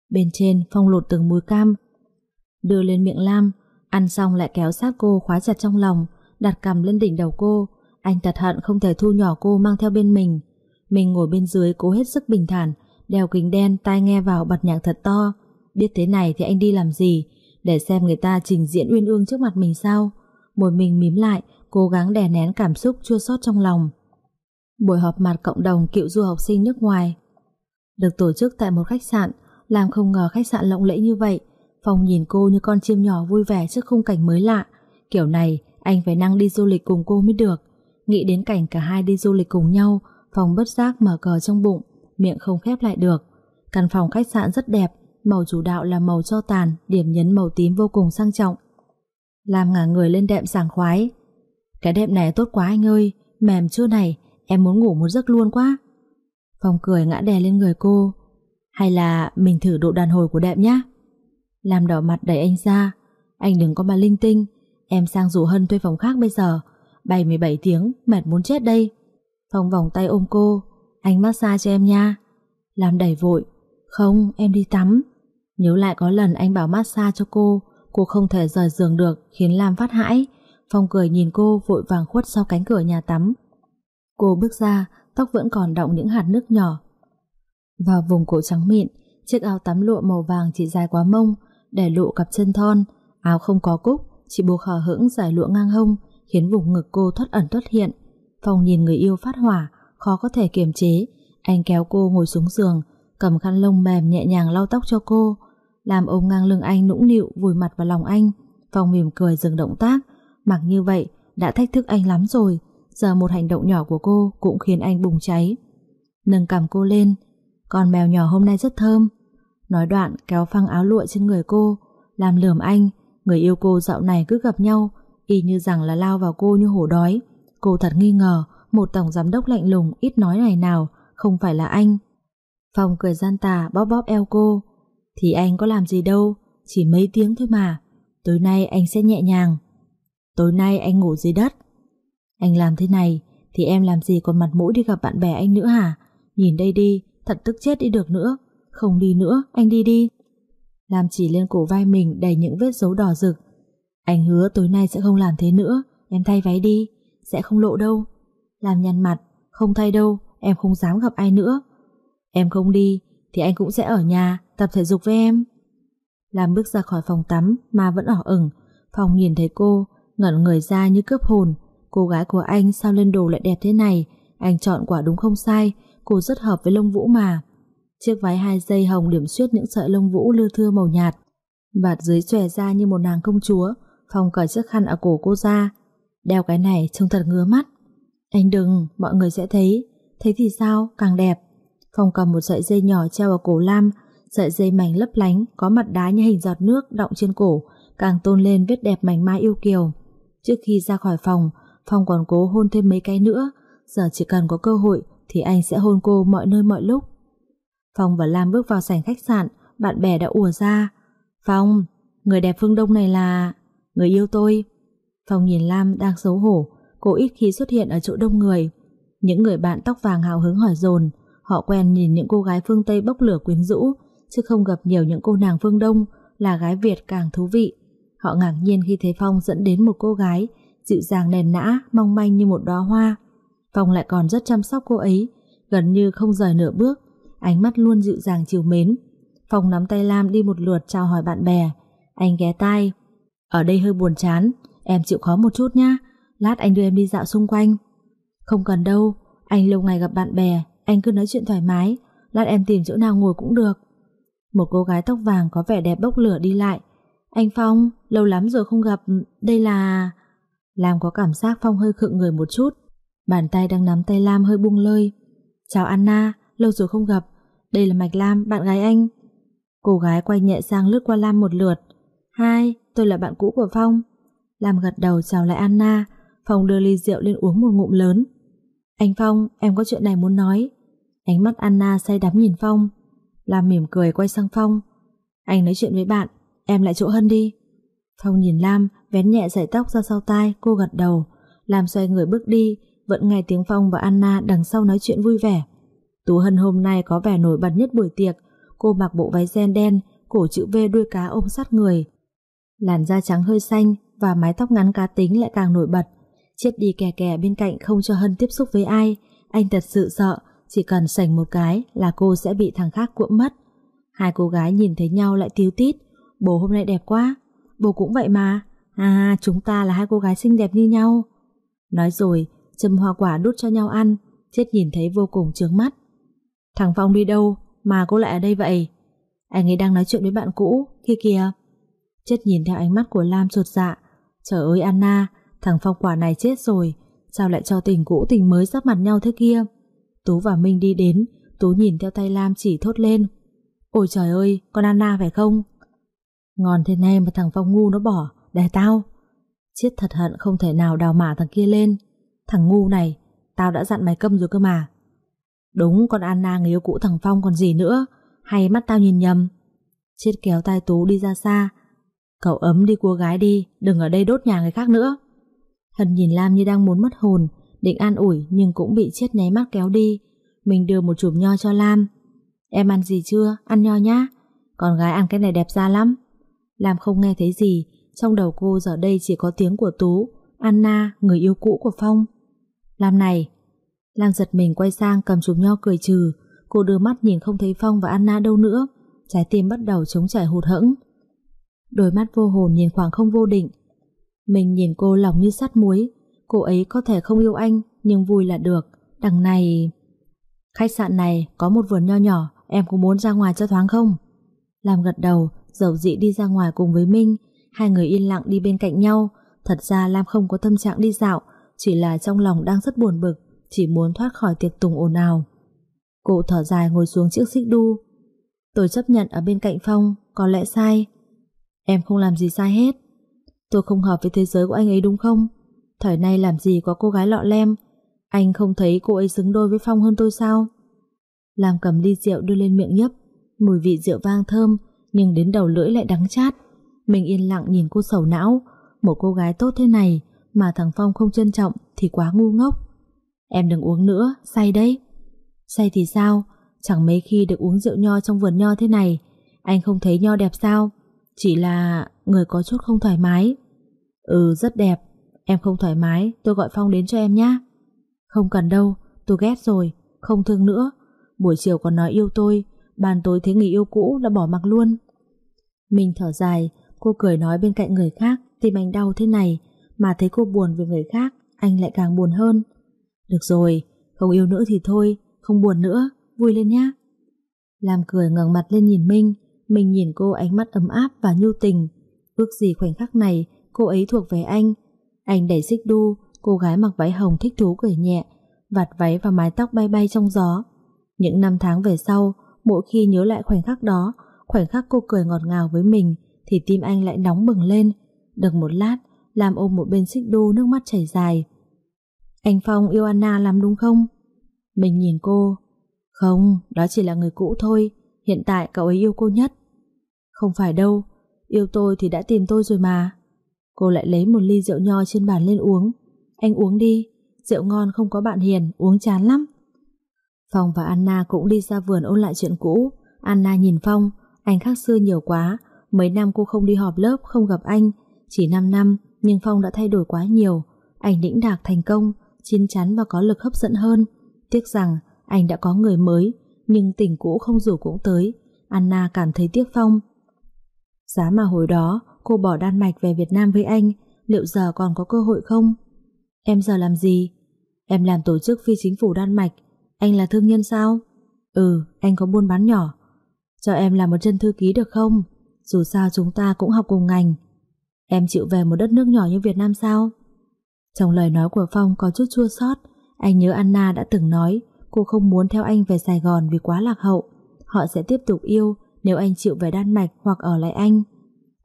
Bên trên Phong lột từng mùi cam, Đưa lên miệng Lam, Ăn xong lại kéo sát cô khóa chặt trong lòng, Đặt cầm lên đỉnh đầu cô. Anh thật hận không thể thu nhỏ cô mang theo bên mình. Mình ngồi bên dưới cố hết sức bình thản, Đeo kính đen tai nghe vào bật nhạc thật to. Biết thế này thì anh đi làm gì, Để xem người ta trình diễn uyên ương trước mặt mình sao? Môi mình mím lại Cố gắng đè nén cảm xúc chua xót trong lòng. Buổi họp mặt cộng đồng cựu du học sinh nước ngoài. Được tổ chức tại một khách sạn, Làm không ngờ khách sạn lộng lẫy như vậy. Phong nhìn cô như con chim nhỏ vui vẻ trước khung cảnh mới lạ. Kiểu này, anh phải năng đi du lịch cùng cô mới được. Nghĩ đến cảnh cả hai đi du lịch cùng nhau, Phong bất giác mở cờ trong bụng, Miệng không khép lại được. Căn phòng khách sạn rất đẹp, Màu chủ đạo là màu cho tàn, Điểm nhấn màu tím vô cùng sang trọng. Làm ngả người lên đệm sảng khoái. Cái đệm này tốt quá anh ơi Mềm chưa này Em muốn ngủ một giấc luôn quá. Phong cười ngã đè lên người cô. Hay là mình thử độ đàn hồi của đệm nhá. Làm đỏ mặt đẩy anh ra. Anh đừng có mà linh tinh Em sang rủ Hân thuê phòng khác bây giờ. 77 tiếng, mệt muốn chết đây. Phong vòng tay ôm cô. Anh massage cho em nha. Làm đẩy vội. Không, em đi tắm. Nhớ lại có lần anh bảo massage cho cô. Cô không thể rời giường được Khiến Lam phát hãi. Phong cười nhìn cô vội vàng khuất sau cánh cửa nhà tắm Cô bước ra Tóc vẫn còn đọng những hạt nước nhỏ Vào vùng cổ trắng mịn Chiếc áo tắm lụa màu vàng chỉ dài quá mông để lộ cặp chân thon, áo không có cúc, chỉ buộc hờ hững dài lụa ngang hông, khiến vùng ngực cô thoát ẩn thoát hiện. Phong nhìn người yêu phát hỏa, khó có thể kiềm chế. Anh kéo cô ngồi xuống giường, cầm khăn lông mềm nhẹ nhàng lau tóc cho cô, làm ôm ngang lưng anh nũng nịu vùi mặt vào lòng anh. Phong mỉm cười dừng động tác, mặc như vậy đã thách thức anh lắm rồi, giờ một hành động nhỏ của cô cũng khiến anh bùng cháy. Nâng cầm cô lên, con mèo nhỏ hôm nay rất thơm, Nói đoạn kéo phăng áo lụa trên người cô Làm lườm anh. Người yêu cô dạo này cứ gặp nhau Y như rằng là lao vào cô như hổ đói. Cô thật nghi ngờ Một tổng giám đốc lạnh lùng ít nói này nào Không phải là anh. Phong cười gian tà bóp bóp eo cô. Thì anh có làm gì đâu Chỉ mấy tiếng thôi mà. Tối nay anh sẽ nhẹ nhàng Tối nay anh ngủ dưới đất Anh làm thế này Thì em làm gì còn mặt mũi đi gặp bạn bè anh nữa hả Nhìn đây đi Thật tức chết đi được nữa không đi nữa, anh đi đi. làm chỉ lên cổ vai mình đầy những vết dấu đỏ rực. Anh hứa tối nay sẽ không làm thế nữa, em thay váy đi, sẽ không lộ đâu. Làm nhăn mặt, không thay đâu, em không dám gặp ai nữa. Em không đi, thì anh cũng sẽ ở nhà, tập thể dục với em. làm bước ra khỏi phòng tắm mà vẫn ở ửng, phòng nhìn thấy cô, ngẩn người ra như cướp hồn. Cô gái của anh sao lên đồ lại đẹp thế này? Anh chọn quả đúng không sai? Cô rất hợp với lông vũ mà. Chiếc váy hai dây hồng điểm xuyết những sợi lông vũ lưa thưa màu nhạt. Vạt dưới xòe ra như một nàng công chúa Phong cởi chiếc khăn ở cổ cô ra. Đeo cái này trông thật ngứa mắt. Anh đừng, mọi người sẽ thấy. Thấy thì sao, càng đẹp. Phong cầm một sợi dây nhỏ treo ở cổ Lam. Sợi dây mảnh lấp lánh Có mặt đá như hình giọt nước đọng trên cổ Càng tôn lên vết đẹp mảnh mai yêu kiều. Trước khi ra khỏi phòng Phong còn cố hôn thêm mấy cái nữa. Giờ chỉ cần có cơ hội Thì anh sẽ hôn cô mọi nơi mọi lúc. Phong và Lam bước vào sảnh khách sạn Bạn bè đã ùa ra. Phong, người đẹp phương Đông này là... Người yêu tôi. Phong nhìn Lam đang xấu hổ Cô ít khi xuất hiện ở chỗ đông người. Những người bạn tóc vàng hào hứng hỏi dồn Họ quen nhìn những cô gái phương Tây bốc lửa quyến rũ Chứ không gặp nhiều những cô nàng phương Đông Là gái Việt càng thú vị. Họ ngạc nhiên khi thấy Phong dẫn đến một cô gái, Dịu dàng nền nã, Mong manh như một đóa hoa. Phong lại còn rất chăm sóc cô ấy, Gần như không rời nửa bước, Ánh mắt luôn dịu dàng chiều mến. Phong nắm tay Lam đi một lượt chào hỏi bạn bè. Anh ghé tai, Ở đây hơi buồn chán, Em chịu khó một chút nhá, Lát anh đưa em đi dạo xung quanh. Không cần đâu, Anh lâu ngày gặp bạn bè, Anh cứ nói chuyện thoải mái, Lát em tìm chỗ nào ngồi cũng được. Một cô gái tóc vàng có vẻ đẹp bốc lửa đi lại anh Phong Lâu lắm rồi không gặp Đây là... Lam có cảm giác Phong hơi khựng người một chút. Bàn tay đang nắm tay Lam hơi buông lơi. Chào Anna Lâu rồi không gặp. Đây là Mạch Lam, bạn gái anh. Cô gái quay nhẹ sang lướt qua Lam một lượt. Hai, tôi là bạn cũ của Phong. Lam gật đầu chào lại Anna. Phong đưa ly rượu lên uống một ngụm lớn. Anh Phong, em có chuyện này muốn nói. Ánh mắt Anna say đắm nhìn Phong. Lam mỉm cười quay sang Phong. Anh nói chuyện với bạn. Em lại chỗ Hân đi. Phong nhìn Lam, vén nhẹ sợi tóc ra sau tai, Cô gật đầu. Lam xoay người bước đi, Vẫn nghe tiếng Phong và Anna đằng sau nói chuyện vui vẻ. Tú Hân hôm nay có vẻ nổi bật nhất buổi tiệc. Cô mặc bộ váy ren đen, Cổ chữ V đuôi cá ôm sát người. Làn da trắng hơi xanh Và mái tóc ngắn cá tính lại càng nổi bật. Chết đi kè kè bên cạnh không cho Hân tiếp xúc với ai. Anh thật sự sợ, Chỉ cần sành một cái là cô sẽ bị thằng khác cuộm mất. Hai cô gái nhìn thấy nhau lại tiếu tít. Bố hôm nay đẹp quá. Bố cũng vậy mà. À chúng ta là hai cô gái xinh đẹp như nhau. Nói rồi, châm hoa quả đút cho nhau ăn. Chết nhìn thấy vô cùng trướng mắt. Thằng Phong đi đâu? Mà cô lại ở đây vậy? Anh ấy đang nói chuyện với bạn cũ, Kia kìa. Chết nhìn theo ánh mắt của Lam trột dạ. Trời ơi, Anna, Thằng Phong quả này chết rồi. Sao lại cho tình cũ tình mới sắp mặt nhau thế kia? Tú và Minh đi đến, Tú nhìn theo tay Lam chỉ thốt lên. Ôi trời ơi, con Anna phải không? Ngon thế này mà thằng Phong ngu nó bỏ Để tao. Chết thật hận không thể nào đào mả thằng kia lên. Thằng ngu này, Tao đã dặn mày câm rồi cơ mà. Đúng, con Anna người yêu cũ thằng Phong còn gì nữa. Hay mắt tao nhìn nhầm. Chết kéo tay Tú đi ra xa. Cậu ấm đi cua gái đi, Đừng ở đây đốt nhà người khác nữa. Hân nhìn Lam như đang muốn mất hồn, Định an ủi nhưng cũng bị chết nháy mắt kéo đi. Mình đưa một chùm nho cho Lam. Em ăn gì chưa? Ăn nho nhá. Con gái ăn cái này đẹp da lắm làm không nghe thấy gì Trong đầu cô giờ đây chỉ có tiếng của Tú Anna, người yêu cũ của Phong. Lam này Lam giật mình quay sang cầm chùm nho cười trừ. Cô đưa mắt nhìn không thấy Phong và Anna đâu nữa Trái tim bắt đầu chống chảy hụt hẫng. Đôi mắt vô hồn nhìn khoảng không vô định. Mình nhìn cô lòng như sắt muối. Cô ấy có thể không yêu anh Nhưng vui là được. Đằng này Khách sạn này có một vườn nho nhỏ Em có muốn ra ngoài cho thoáng không? Lam gật đầu Dầu dị đi ra ngoài cùng với Minh Hai người yên lặng đi bên cạnh nhau Thật ra Lam không có tâm trạng đi dạo Chỉ là trong lòng đang rất buồn bực chỉ muốn thoát khỏi tiệc tùng ồn ào. Cô thở dài ngồi xuống chiếc xích đu. Tôi chấp nhận ở bên cạnh Phong, có lẽ sai. Em không làm gì sai hết. Tôi không hợp với thế giới của anh ấy đúng không? Thời nay làm gì có cô gái lọ lem. Anh không thấy cô ấy xứng đôi với Phong hơn tôi sao? Làm cầm ly rượu đưa lên miệng nhấp. Mùi vị rượu vang thơm, nhưng đến đầu lưỡi lại đắng chát. Mình yên lặng nhìn cô sầu não. Một cô gái tốt thế này mà thằng Phong không trân trọng thì quá ngu ngốc. Em đừng uống nữa, say đấy. Say thì sao? Chẳng mấy khi được uống rượu nho trong vườn nho thế này. Anh không thấy nho đẹp sao? Chỉ là người có chút không thoải mái. Ừ, rất đẹp. Em không thoải mái, tôi gọi Phong đến cho em nhé. Không cần đâu, tôi ghét rồi, không thương nữa. Buổi chiều còn nói yêu tôi, bàn tối thấy người yêu cũ đã bỏ mặc luôn. Mình thở dài, cô cười nói bên cạnh người khác, tìm anh đau thế này, mà thấy cô buồn về người khác, anh lại càng buồn hơn. Được rồi, không yêu nữa thì thôi, không buồn nữa, vui lên nhá. Lam cười ngẩng mặt lên nhìn Minh, mình nhìn cô ánh mắt ấm áp và nhu tình. Ước gì khoảnh khắc này cô ấy thuộc về anh. Anh đẩy xích đu, cô gái mặc váy hồng thích thú cười nhẹ, vạt váy và mái tóc bay bay trong gió. Những năm tháng về sau, mỗi khi nhớ lại khoảnh khắc đó, khoảnh khắc cô cười ngọt ngào với mình, thì tim anh lại nóng bừng lên. Được một lát, làm ôm một bên xích đu nước mắt chảy dài. Anh Phong yêu Anna lắm đúng không? Mình nhìn cô. Không, đó chỉ là người cũ thôi. Hiện tại cậu ấy yêu cô nhất. Không phải đâu, yêu tôi thì đã tìm tôi rồi mà. Cô lại lấy một ly rượu nho trên bàn lên uống. Anh uống đi, rượu ngon không có bạn hiền, uống chán lắm. Phong và Anna cũng đi ra vườn ôn lại chuyện cũ. Anna nhìn Phong, anh khác xưa nhiều quá. Mấy năm cô không đi họp lớp, không gặp anh. Chỉ 5 năm, nhưng Phong đã thay đổi quá nhiều. Anh đĩnh đạc thành công, chín chắn và có lực hấp dẫn hơn. Tiếc rằng anh đã có người mới, nhưng tình cũ không rủ cũng tới. Anna cảm thấy tiếc Phong. Giá mà hồi đó cô bỏ Đan Mạch về Việt Nam với anh, liệu giờ còn có cơ hội không? Em giờ làm gì? Em làm tổ chức phi chính phủ Đan Mạch, anh là thương nhân sao? Ừ, anh có buôn bán nhỏ. Cho em làm một chân thư ký được không? Dù sao chúng ta cũng học cùng ngành. Em chịu về một đất nước nhỏ như Việt Nam sao? Trong lời nói của Phong có chút chua xót Anh nhớ Anna đã từng nói cô không muốn theo anh về Sài Gòn vì quá lạc hậu. Họ sẽ tiếp tục yêu nếu anh chịu về Đan Mạch hoặc ở lại anh.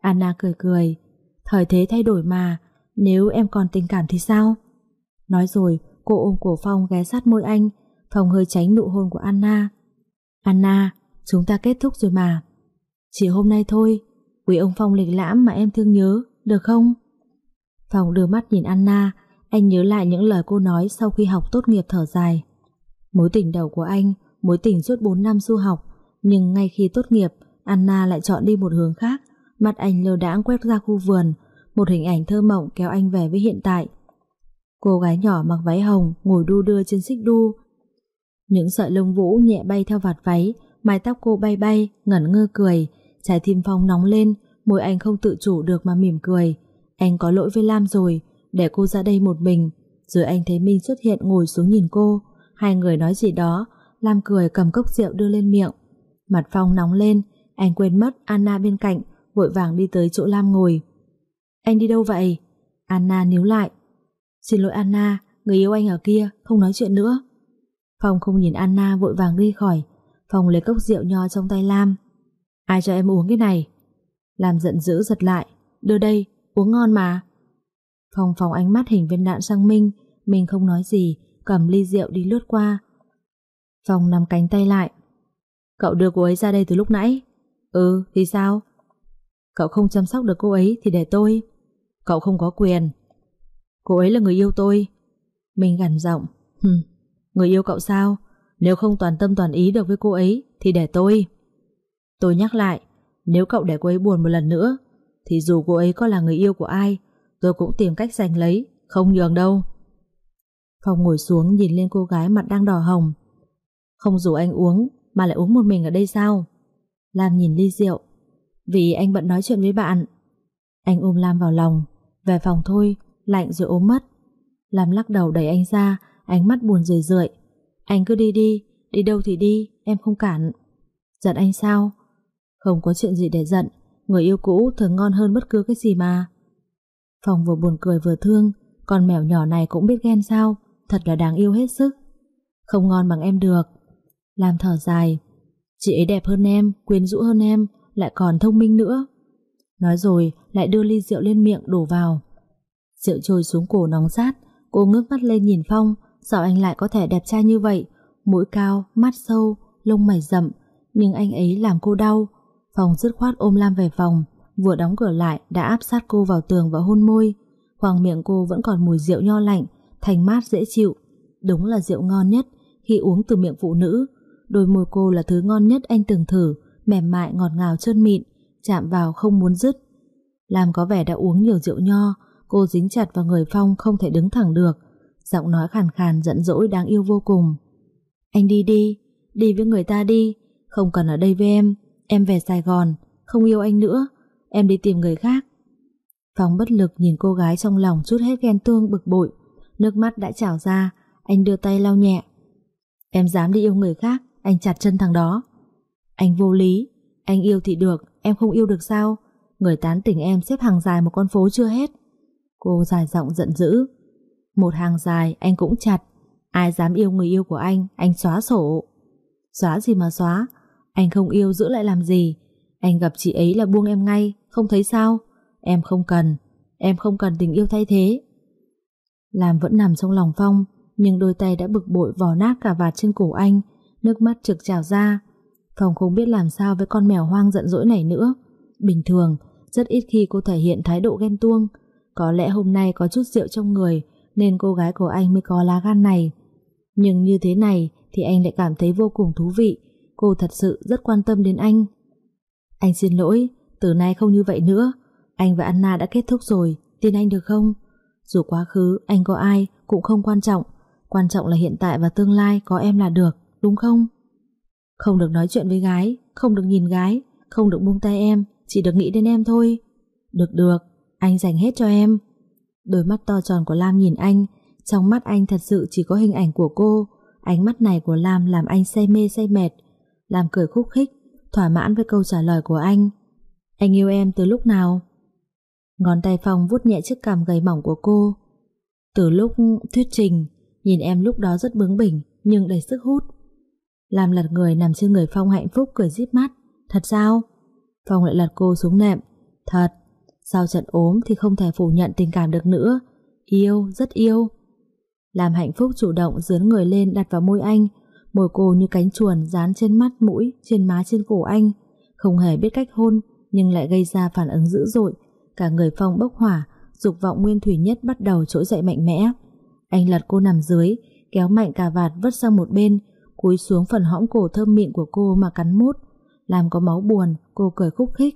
Anna cười cười. Thời thế thay đổi mà, nếu em còn tình cảm thì sao? Nói rồi, cô ôm cổ Phong ghé sát môi anh, Phong hơi tránh nụ hôn của Anna. Anna, chúng ta kết thúc rồi mà. Chỉ hôm nay thôi, quý ông Phong lịch lãm mà em thương nhớ, được không? Phong đưa mắt nhìn Anna, anh nhớ lại những lời cô nói sau khi học tốt nghiệp thở dài. Mối tình đầu của anh, mối tình suốt 4 năm du học, nhưng ngay khi tốt nghiệp, Anna lại chọn đi một hướng khác. Mặt anh lơ đãng quét ra khu vườn, một hình ảnh thơ mộng kéo anh về với hiện tại. Cô gái nhỏ mặc váy hồng ngồi đu đưa trên xích đu. Những sợi lông vũ nhẹ bay theo vạt váy, mái tóc cô bay bay, ngẩn ngơ cười. Trái tim Phong nóng lên, môi anh không tự chủ được mà mỉm cười. Anh có lỗi với Lam rồi, để cô ra đây một mình. Rồi anh thấy Minh xuất hiện ngồi xuống nhìn cô. Hai người nói gì đó, Lam cười cầm cốc rượu đưa lên miệng. Mặt Phong nóng lên, anh quên mất Anna bên cạnh, vội vàng đi tới chỗ Lam ngồi. Anh đi đâu vậy? Anna níu lại. Xin lỗi Anna, người yêu anh ở kia, không nói chuyện nữa. Phong không nhìn Anna vội vàng đi khỏi. Phong lấy cốc rượu nho trong tay Lam. Ai cho em uống cái này? Lam giận dữ giật lại. Đưa đây, uống ngon mà. Phong phóng ánh mắt hình viên đạn sang Minh. Minh không nói gì, cầm ly rượu đi lướt qua. Phong nắm cánh tay lại. Cậu đưa cô ấy ra đây từ lúc nãy. Ừ, thì sao? Cậu không chăm sóc được cô ấy thì để tôi. Cậu không có quyền. Cô ấy là người yêu tôi. Minh gằn giọng. Hừm, người yêu cậu sao? Nếu không toàn tâm toàn ý được với cô ấy thì để tôi. Tôi nhắc lại, nếu cậu để cô ấy buồn một lần nữa thì dù cô ấy có là người yêu của ai tôi cũng tìm cách giành lấy, không nhường đâu. Phong ngồi xuống nhìn lên cô gái mặt đang đỏ hồng. Không dù anh uống mà lại uống một mình ở đây sao? Lam nhìn ly rượu. Vì anh bận nói chuyện với bạn. Anh ôm Lam vào lòng. Về phòng thôi, lạnh rồi ốm mất. Lam lắc đầu đẩy anh ra, ánh mắt buồn rười rượi. Anh cứ đi đi, đi đâu thì đi, em không cản. Giận anh sao? Không có chuyện gì để giận, người yêu cũ thường ngon hơn bất cứ cái gì mà. Phòng vừa buồn cười vừa thương, con mèo nhỏ này cũng biết ghen sao, thật là đáng yêu hết sức. Không ngon bằng em được. làm thở dài. Chị ấy đẹp hơn em, quyến rũ hơn em, lại còn thông minh nữa. Nói rồi, lại đưa ly rượu lên miệng đổ vào. Rượu trôi xuống cổ nóng rát, cô ngước mắt lên nhìn Phong, sao anh lại có thể đẹp trai như vậy, mũi cao, mắt sâu, lông mày rậm, nhưng anh ấy làm cô đau. Phong dứt khoát ôm Lam về phòng, vừa đóng cửa lại đã áp sát cô vào tường và hôn môi. Hoàng miệng cô vẫn còn mùi rượu nho lạnh, thành mát dễ chịu. Đúng là rượu ngon nhất khi uống từ miệng phụ nữ. Đôi môi cô là thứ ngon nhất anh từng thử, mềm mại ngọt ngào trơn mịn, chạm vào không muốn dứt. Làm có vẻ đã uống nhiều rượu nho, cô dính chặt vào người Phong không thể đứng thẳng được. Giọng nói khàn khàn giận dỗi đáng yêu vô cùng. Anh đi đi, đi với người ta đi, không cần ở đây với em, em về Sài Gòn, không yêu anh nữa, em đi tìm người khác. Phong bất lực nhìn cô gái trong lòng chút hết ghen tương bực bội, Nước mắt đã trào ra, anh đưa tay lau nhẹ. Em dám đi yêu người khác, anh chặt chân thằng đó. Anh vô lý, anh yêu thì được, em không yêu được sao? Người tán tỉnh em xếp hàng dài một con phố chưa hết. Cô dài giọng giận dữ. Một hàng dài anh cũng chặt. Ai dám yêu người yêu của anh, anh xóa sổ. Xóa gì mà xóa? Anh không yêu giữ lại làm gì? Anh gặp chị ấy là buông em ngay, không thấy sao? Em không cần, em không cần tình yêu thay thế. Làm vẫn nằm trong lòng Phong, nhưng đôi tay đã bực bội vò nát cả vạt trên cổ anh, nước mắt trực trào ra. Phong không biết làm sao với con mèo hoang giận dỗi này nữa. Bình thường, rất ít khi cô thể hiện thái độ ghen tuông. Có lẽ hôm nay có chút rượu trong người, nên cô gái của anh mới có lá gan này. Nhưng như thế này thì anh lại cảm thấy vô cùng thú vị. Cô thật sự rất quan tâm đến anh. Anh xin lỗi, từ nay không như vậy nữa. Anh và Anna đã kết thúc rồi, tin anh được không? Dù quá khứ anh có ai cũng không quan trọng, quan trọng là hiện tại và tương lai có em là được, đúng không? Không được nói chuyện với gái, không được nhìn gái, không được buông tay em, chỉ được nghĩ đến em thôi. Được được, anh dành hết cho em. Đôi mắt to tròn của Lam nhìn anh, trong mắt anh thật sự chỉ có hình ảnh của cô. Ánh mắt này của Lam làm anh say mê say mệt. Lam cười khúc khích, thỏa mãn với câu trả lời của anh. Anh yêu em từ lúc nào? Ngón tay Phong vuốt nhẹ chiếc cằm gầy mỏng của cô. Từ lúc thuyết trình, nhìn em lúc đó rất bướng bỉnh nhưng đầy sức hút. Lam lật người nằm trên người Phong hạnh phúc cười díp mắt. Thật sao? Phong lại lật cô xuống nệm. Thật, sau trận ốm thì không thể phủ nhận tình cảm được nữa. Yêu, rất yêu. Làm hạnh phúc chủ động dướn người lên đặt vào môi anh. Môi cô như cánh chuồn dán trên mắt, mũi, trên má, trên cổ anh. Không hề biết cách hôn, nhưng lại gây ra phản ứng dữ dội. Cả người Phong bốc hỏa, dục vọng nguyên thủy nhất bắt đầu trỗi dậy mạnh mẽ. Anh lật cô nằm dưới, kéo mạnh cà vạt vứt sang một bên, cúi xuống phần hõm cổ thơm mịn của cô mà cắn mút. Làm có máu buồn, cô cười khúc khích.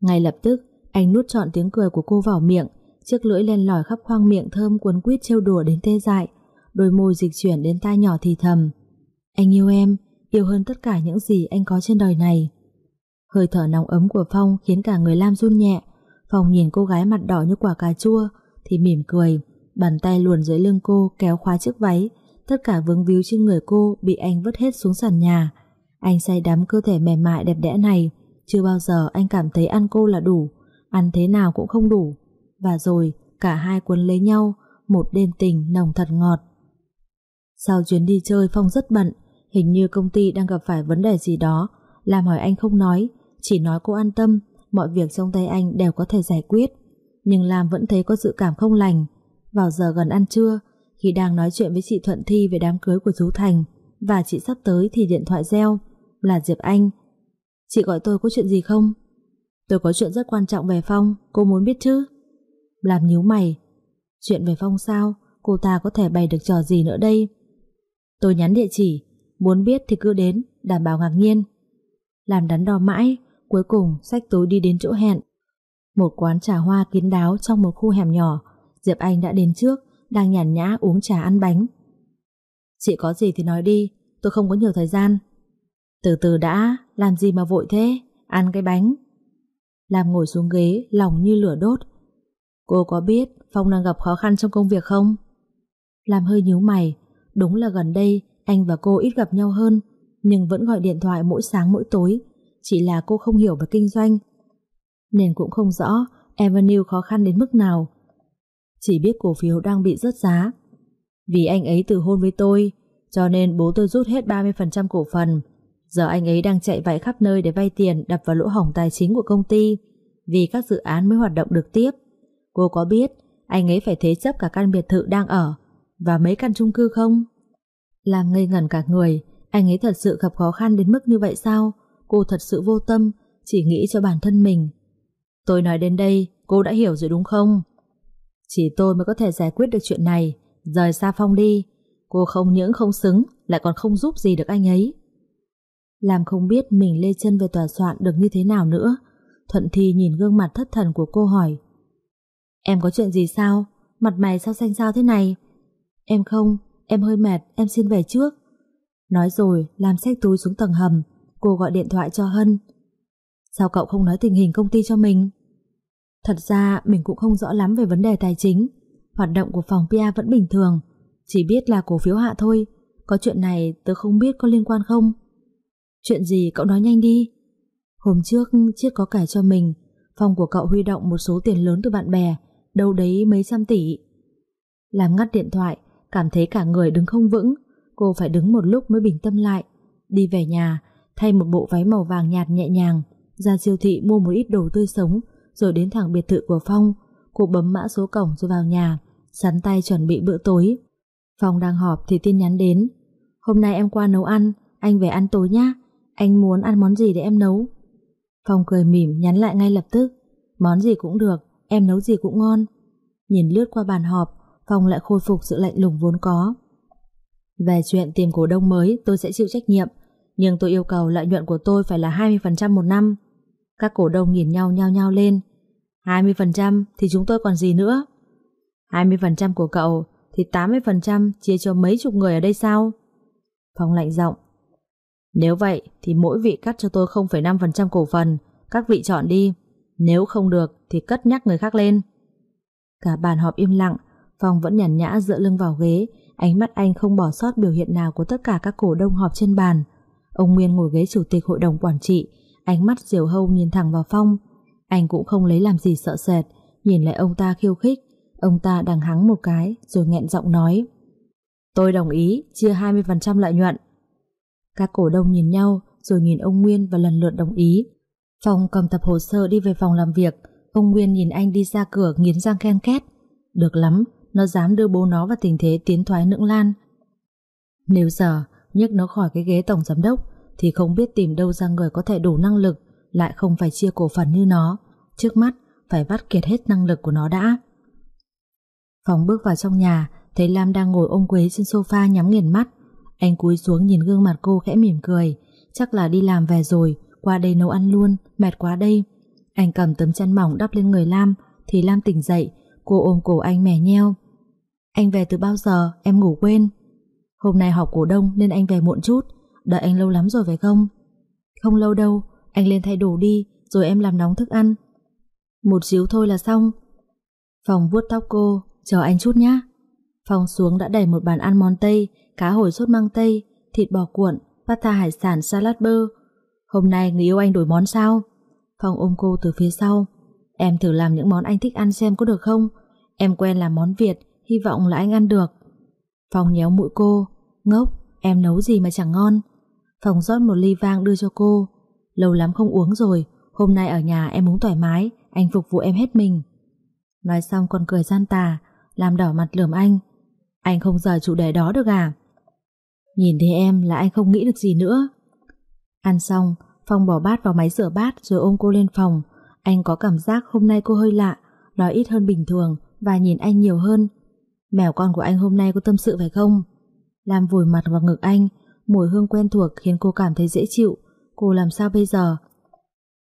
Ngay lập tức, anh nuốt trọn tiếng cười của cô vào miệng, chiếc lưỡi len lỏi khắp khoang miệng thơm cuốn quýt trêu đùa đến tê dại, đôi môi dịch chuyển đến tai nhỏ thì thầm. Anh yêu em, yêu hơn tất cả những gì anh có trên đời này. Hơi thở nóng ấm của Phong khiến cả người Lam run nhẹ. Phong nhìn cô gái mặt đỏ như quả cà chua thì mỉm cười, bàn tay luồn dưới lưng cô kéo khóa chiếc váy, tất cả vướng víu trên người cô bị anh vứt hết xuống sàn nhà. Anh say đắm cơ thể mềm mại đẹp đẽ này, chưa bao giờ anh cảm thấy ăn cô là đủ, ăn thế nào cũng không đủ. Và rồi, cả hai cuốn lấy nhau, một đêm tình nồng thật ngọt. Sau chuyến đi chơi Phong rất bận, hình như công ty đang gặp phải vấn đề gì đó, làm hỏi anh không nói, chỉ nói cô an tâm, mọi việc trong tay anh đều có thể giải quyết. Nhưng Lam vẫn thấy có dự cảm không lành. Vào giờ gần ăn trưa, khi đang nói chuyện với chị Thuận Thi về đám cưới của chú Thành, và chị sắp tới thì điện thoại reo, là Diệp Anh. Chị gọi tôi có chuyện gì không? Tôi có chuyện rất quan trọng về Phong, cô muốn biết chứ? Làm nhíu mày. Chuyện về Phong sao? Cô ta có thể bày được trò gì nữa đây? Tôi nhắn địa chỉ, muốn biết thì cứ đến, đảm bảo ngạc nhiên. Làm đắn đo mãi, cuối cùng sách tối đi đến chỗ hẹn. Một quán trà hoa kín đáo trong một khu hẻm nhỏ, Diệp Anh đã đến trước, đang nhàn nhã uống trà ăn bánh. Chị có gì thì nói đi, tôi không có nhiều thời gian. Từ từ đã, làm gì mà vội thế, ăn cái bánh. Lam ngồi xuống ghế, lòng như lửa đốt. Cô có biết Phong đang gặp khó khăn trong công việc không? Lam hơi nhíu mày, đúng là gần đây anh và cô ít gặp nhau hơn, nhưng vẫn gọi điện thoại mỗi sáng mỗi tối. Chỉ là cô không hiểu về kinh doanh, nên cũng không rõ Avenue khó khăn đến mức nào. Chỉ biết cổ phiếu đang bị rớt giá. Vì anh ấy từ hôn với tôi, cho nên bố tôi rút hết 30% cổ phần. Giờ anh ấy đang chạy vạy khắp nơi để vay tiền đập vào lỗ hổng tài chính của công ty vì các dự án mới hoạt động được tiếp. Cô có biết anh ấy phải thế chấp cả căn biệt thự đang ở và mấy căn chung cư không? Làm ngây ngẩn cả người, anh ấy thật sự gặp khó khăn đến mức như vậy sao? Cô thật sự vô tâm, chỉ nghĩ cho bản thân mình. Tôi nói đến đây, cô đã hiểu rồi đúng không? Chỉ tôi mới có thể giải quyết được chuyện này, rời xa Phong đi. Cô không những không xứng, lại còn không giúp gì được anh ấy. Làm không biết mình lê chân về tòa soạn được như thế nào nữa. Thuận Thi nhìn gương mặt thất thần của cô hỏi. Em có chuyện gì sao? Mặt mày sao xanh sao thế này? Em không, em hơi mệt, em xin về trước. Nói rồi, làm xách túi xuống tầng hầm, cô gọi điện thoại cho Hân. Sao cậu không nói tình hình công ty cho mình? Thật ra mình cũng không rõ lắm về vấn đề tài chính. Hoạt động của phòng PA vẫn bình thường Chỉ biết là cổ phiếu hạ thôi Có chuyện này tớ không biết có liên quan không Chuyện gì cậu nói nhanh đi. Hôm trước, Chiết có kể cho mình, Phòng của cậu huy động một số tiền lớn từ bạn bè, Đâu đấy mấy trăm tỷ. Làm ngắt điện thoại, Cảm thấy cả người đứng không vững, Cô phải đứng một lúc mới bình tâm lại. Đi về nhà, Thay một bộ váy màu vàng nhạt nhẹ nhàng, Ra siêu thị mua một ít đồ tươi sống, Rồi đến thẳng biệt thự của Phong. Cô bấm mã số cổng rồi vào nhà, Sắn tay chuẩn bị bữa tối. Phong đang họp thì tin nhắn đến. Hôm nay em qua nấu ăn, Anh về ăn tối nhá. Anh muốn ăn món gì để em nấu? Phong cười mỉm, nhắn lại ngay lập tức. Món gì cũng được, Em nấu gì cũng ngon. Nhìn lướt qua bàn họp, Phong lại khôi phục sự lạnh lùng vốn có. Về chuyện tìm cổ đông mới, tôi sẽ chịu trách nhiệm, Nhưng tôi yêu cầu lợi nhuận của tôi phải là 20% một năm. Các cổ đông nhìn nhau nhau nhau lên. 20% thì chúng tôi còn gì nữa? 20% của cậu thì 80% chia cho mấy chục người ở đây sao? Phong lạnh giọng. Nếu vậy thì mỗi vị cắt cho tôi 0,5% cổ phần, các vị chọn đi. Nếu không được thì cất nhắc người khác lên. Cả bàn họp im lặng, Phong vẫn nhàn nhã dựa lưng vào ghế, ánh mắt anh không bỏ sót biểu hiện nào của tất cả các cổ đông họp trên bàn. Ông Nguyên ngồi ghế chủ tịch hội đồng quản trị, ánh mắt diều hâu nhìn thẳng vào Phong. Anh cũng không lấy làm gì sợ sệt, nhìn lại ông ta khiêu khích, Ông ta đằng hắng một cái rồi nghẹn giọng nói Tôi đồng ý chia 20% lợi nhuận các cổ đông nhìn nhau rồi nhìn ông Nguyên và lần lượt đồng ý. Phong cầm tập hồ sơ đi về phòng làm việc. Ông Nguyên nhìn anh đi ra cửa nghiến răng khen két. Được lắm Nó dám đưa bố nó vào tình thế tiến thoái nưỡng lan. Nếu giờ nhấc nó khỏi cái ghế tổng giám đốc Thì không biết tìm đâu ra người có thể đủ năng lực Lại không phải chia cổ phần như nó. Trước mắt phải vắt kiệt hết năng lực của nó đã. Phong bước vào trong nhà, thấy Lam đang ngồi ôm Quế trên sofa nhắm nghiền mắt. Anh cúi xuống nhìn gương mặt cô khẽ mỉm cười. Chắc là đi làm về rồi, qua đây nấu ăn luôn, mệt quá đây. Anh cầm tấm chăn mỏng đắp lên người Lam, thì Lam tỉnh dậy, cô ôm cổ anh mẻ nheo. Anh về từ bao giờ, em ngủ quên. Hôm nay họp cổ đông nên anh về muộn chút, đợi anh lâu lắm rồi phải không? Không lâu đâu, anh lên thay đồ đi, rồi em làm nóng thức ăn. Một xíu thôi là xong. Phòng vuốt tóc cô, Chờ anh chút nhá. Phong xuống đã đẩy một bàn ăn món Tây, cá hồi sốt măng Tây, thịt bò cuộn, pata hải sản salad bơ. Hôm nay người yêu anh đổi món sao? Phong ôm cô từ phía sau. Em thử làm những món anh thích ăn xem có được không? Em quen làm món Việt, hy vọng là anh ăn được. Phong nhéo mũi cô. Ngốc, em nấu gì mà chẳng ngon. Phong rót một ly vang đưa cho cô. Lâu lắm không uống rồi, hôm nay ở nhà em uống thoải mái, anh phục vụ em hết mình. Nói xong còn cười gian tà, làm đỏ mặt lườm anh. Anh không rời chủ đề đó được à? Nhìn thấy em là anh không nghĩ được gì nữa. Ăn xong, Phong bỏ bát vào máy rửa bát rồi ôm cô lên phòng. Anh có cảm giác hôm nay cô hơi lạ, nói ít hơn bình thường và nhìn anh nhiều hơn. Mèo con của anh hôm nay có tâm sự phải không? Làm vùi mặt vào ngực anh, mùi hương quen thuộc khiến cô cảm thấy dễ chịu. Cô làm sao bây giờ?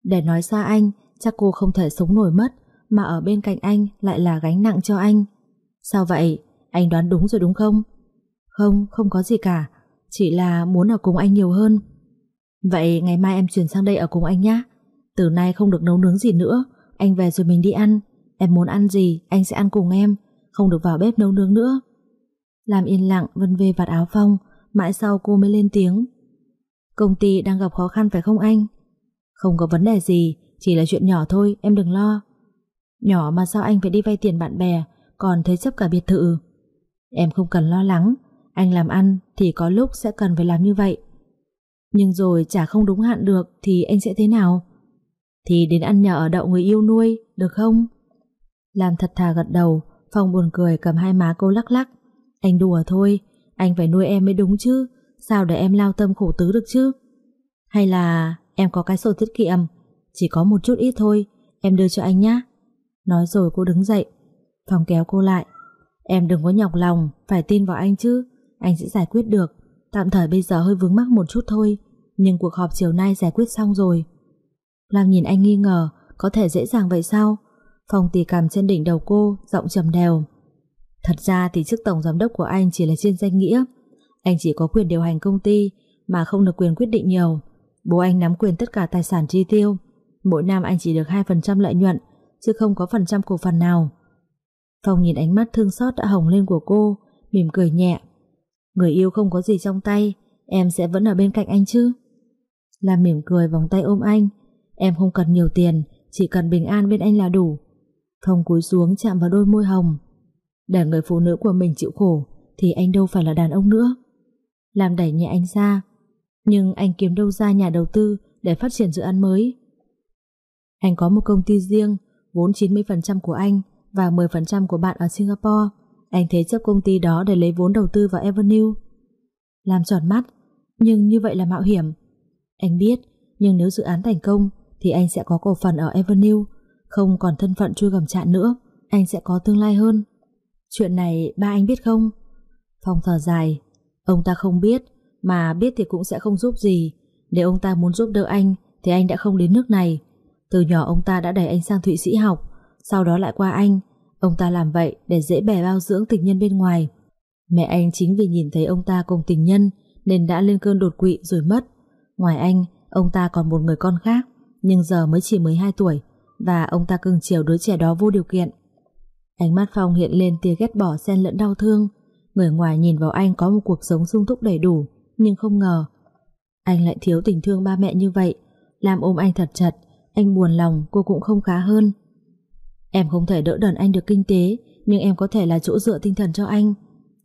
Để nói xa anh, chắc cô không thể sống nổi mất, mà ở bên cạnh anh lại là gánh nặng cho anh. Sao vậy? Anh đoán đúng rồi đúng không? Không, không có gì cả. Chỉ là muốn ở cùng anh nhiều hơn. Vậy ngày mai em chuyển sang đây ở cùng anh nhé. Từ nay không được nấu nướng gì nữa. Anh về rồi mình đi ăn. Em muốn ăn gì, anh sẽ ăn cùng em. Không được vào bếp nấu nướng nữa. Làm yên lặng Vân về vạt áo Phong. Mãi sau cô mới lên tiếng. Công ty đang gặp khó khăn phải không anh? Không có vấn đề gì, chỉ là chuyện nhỏ thôi, em đừng lo. Nhỏ mà sao anh phải đi vay tiền bạn bè còn thế chấp cả biệt thự. Em không cần lo lắng, anh làm ăn thì có lúc sẽ cần phải làm như vậy. Nhưng rồi chả không đúng hạn được thì anh sẽ thế nào? Thì đến ăn nhờ ở đậu người yêu nuôi, được không? Làm thật thà gật đầu, Phong buồn cười cầm hai má cô lắc lắc. Anh đùa thôi, anh phải nuôi em mới đúng chứ, sao để em lao tâm khổ tứ được chứ? Hay là em có cái sổ tiết kiệm, chỉ có một chút ít thôi, em đưa cho anh nhá. Nói rồi cô đứng dậy, Phong kéo cô lại Em đừng có nhọc lòng Phải tin vào anh chứ anh sẽ giải quyết được. Tạm thời bây giờ hơi vướng mắc một chút thôi Nhưng cuộc họp chiều nay giải quyết xong rồi. Lam nhìn anh nghi ngờ Có thể dễ dàng vậy sao? Phong tì cầm trên đỉnh đầu cô Giọng trầm đều. Thật ra thì chức tổng giám đốc của anh chỉ là trên danh nghĩa. Anh chỉ có quyền điều hành công ty Mà không được quyền quyết định nhiều. Bố anh nắm quyền tất cả tài sản chi tiêu. Mỗi năm anh chỉ được 2% lợi nhuận Chứ không có phần trăm cổ phần nào. Phong nhìn ánh mắt thương xót đã hồng lên của cô, mỉm cười nhẹ. Người yêu không có gì trong tay, em sẽ vẫn ở bên cạnh anh chứ? Lam mỉm cười vòng tay ôm anh. Em không cần nhiều tiền, chỉ cần bình an bên anh là đủ. Thông cúi xuống chạm vào đôi môi hồng. Để người phụ nữ của mình chịu khổ, thì anh đâu phải là đàn ông nữa. Làm đẩy nhẹ anh ra. Nhưng anh kiếm đâu ra nhà đầu tư để phát triển dự án mới. Anh có một công ty riêng, vốn 90% của anh và 10% của bạn ở Singapore. Anh thế chấp công ty đó để lấy vốn đầu tư vào Avenue. Làm tròn mắt, nhưng như vậy là mạo hiểm. Anh biết, nhưng nếu dự án thành công thì anh sẽ có cổ phần ở Avenue, không còn thân phận chui gầm chạn nữa, anh sẽ có tương lai hơn. Chuyện này ba anh biết không? Phong thở dài, ông ta không biết, mà biết thì cũng sẽ không giúp gì. Nếu ông ta muốn giúp đỡ anh thì anh đã không đến nước này. Từ nhỏ ông ta đã đẩy anh sang Thụy Sĩ học, sau đó lại qua anh. Ông ta làm vậy để dễ bè bao dưỡng tình nhân bên ngoài. Mẹ anh chính vì nhìn thấy ông ta cùng tình nhân nên đã lên cơn đột quỵ rồi mất. Ngoài anh, ông ta còn một người con khác, nhưng giờ mới chỉ 12 tuổi và ông ta cưng chiều đứa trẻ đó vô điều kiện. Ánh mắt Phong hiện lên tia ghét bỏ xen lẫn đau thương. Người ngoài nhìn vào anh có một cuộc sống sung túc đầy đủ, nhưng không ngờ. Anh lại thiếu tình thương ba mẹ như vậy. Làm ôm anh thật chặt, anh buồn lòng cô cũng không khá hơn. Em không thể đỡ đần anh được kinh tế, nhưng em có thể là chỗ dựa tinh thần cho anh.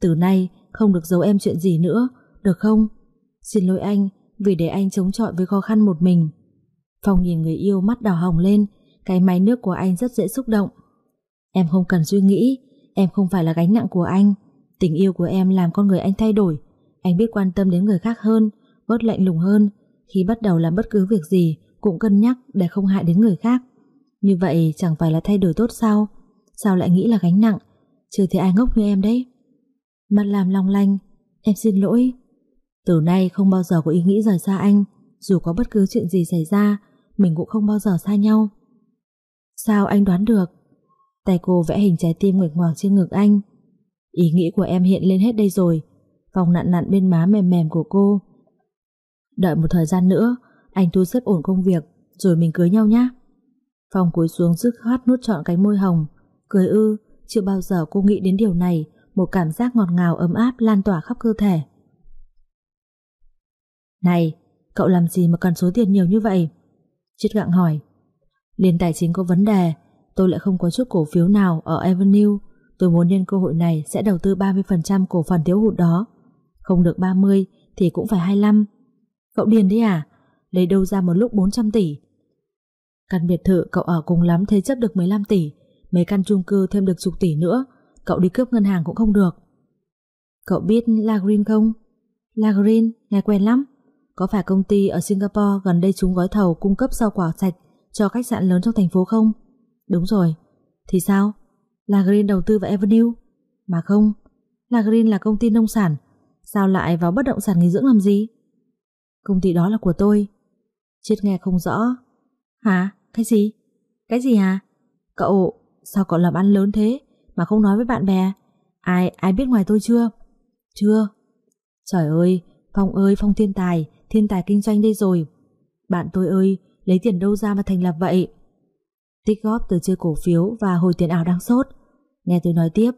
Từ nay, không được giấu em chuyện gì nữa, được không? Xin lỗi anh, vì để anh chống chọi với khó khăn một mình. Phong nhìn người yêu mắt đỏ hồng lên, cái máy nước của anh rất dễ xúc động. Em không cần suy nghĩ, em không phải là gánh nặng của anh. Tình yêu của em làm con người anh thay đổi. Anh biết quan tâm đến người khác hơn, bớt lạnh lùng hơn. Khi bắt đầu làm bất cứ việc gì, cũng cân nhắc để không hại đến người khác. Như vậy chẳng phải là thay đổi tốt sao? Sao lại nghĩ là gánh nặng? Chưa thấy ai ngốc như em đấy. Mặt làm long lanh, em xin lỗi. Từ nay không bao giờ có ý nghĩ rời xa anh, dù có bất cứ chuyện gì xảy ra, mình cũng không bao giờ xa nhau. Sao anh đoán được? Tay cô vẽ hình trái tim nguyệt ngoạc trên ngực anh. Ý nghĩ của em hiện lên hết đây rồi. Vòng nặn nặn bên má mềm mềm của cô. Đợi một thời gian nữa, anh thu xếp ổn công việc, rồi mình cưới nhau nhé. Phong cúi xuống dứt khoát nuốt trọn cánh môi hồng. Cười ư, chưa bao giờ cô nghĩ đến điều này, một cảm giác ngọt ngào ấm áp lan tỏa khắp cơ thể. Này, cậu làm gì mà cần số tiền nhiều như vậy? Chiết gặng hỏi. Liên tài chính có vấn đề, tôi lại không có chút cổ phiếu nào ở Avenue. Tôi muốn nhân cơ hội này sẽ đầu tư 30% cổ phần thiếu hụt đó. Không được 30 thì cũng phải 25. Cậu điền đấy à? Lấy đâu ra một lúc 400 tỷ? Căn biệt thự cậu ở cùng lắm thế chấp được 15 tỷ, mấy căn chung cư thêm được chục tỷ nữa, cậu đi cướp ngân hàng cũng không được. Cậu biết La Green không? La Green, nghe quen lắm. Có phải công ty ở Singapore gần đây chúng gói thầu cung cấp rau quả sạch cho khách sạn lớn trong thành phố không? Đúng rồi. Thì sao? La Green đầu tư vào Avenue? Mà không, La Green là công ty nông sản. Sao lại vào bất động sản nghỉ dưỡng làm gì? Công ty đó là của tôi. Chết nghe không rõ. Hả? Cái gì? Cái gì à Cậu, sao cậu làm ăn lớn thế mà không nói với bạn bè? Ai, ai biết ngoài tôi chưa? Chưa. Trời ơi, Phong ơi, Phong thiên tài, thiên tài kinh doanh đây rồi. Bạn tôi ơi, lấy tiền đâu ra mà thành lập vậy? Tích góp từ chơi cổ phiếu và hồi tiền ảo đang sốt. Nghe tôi nói tiếp.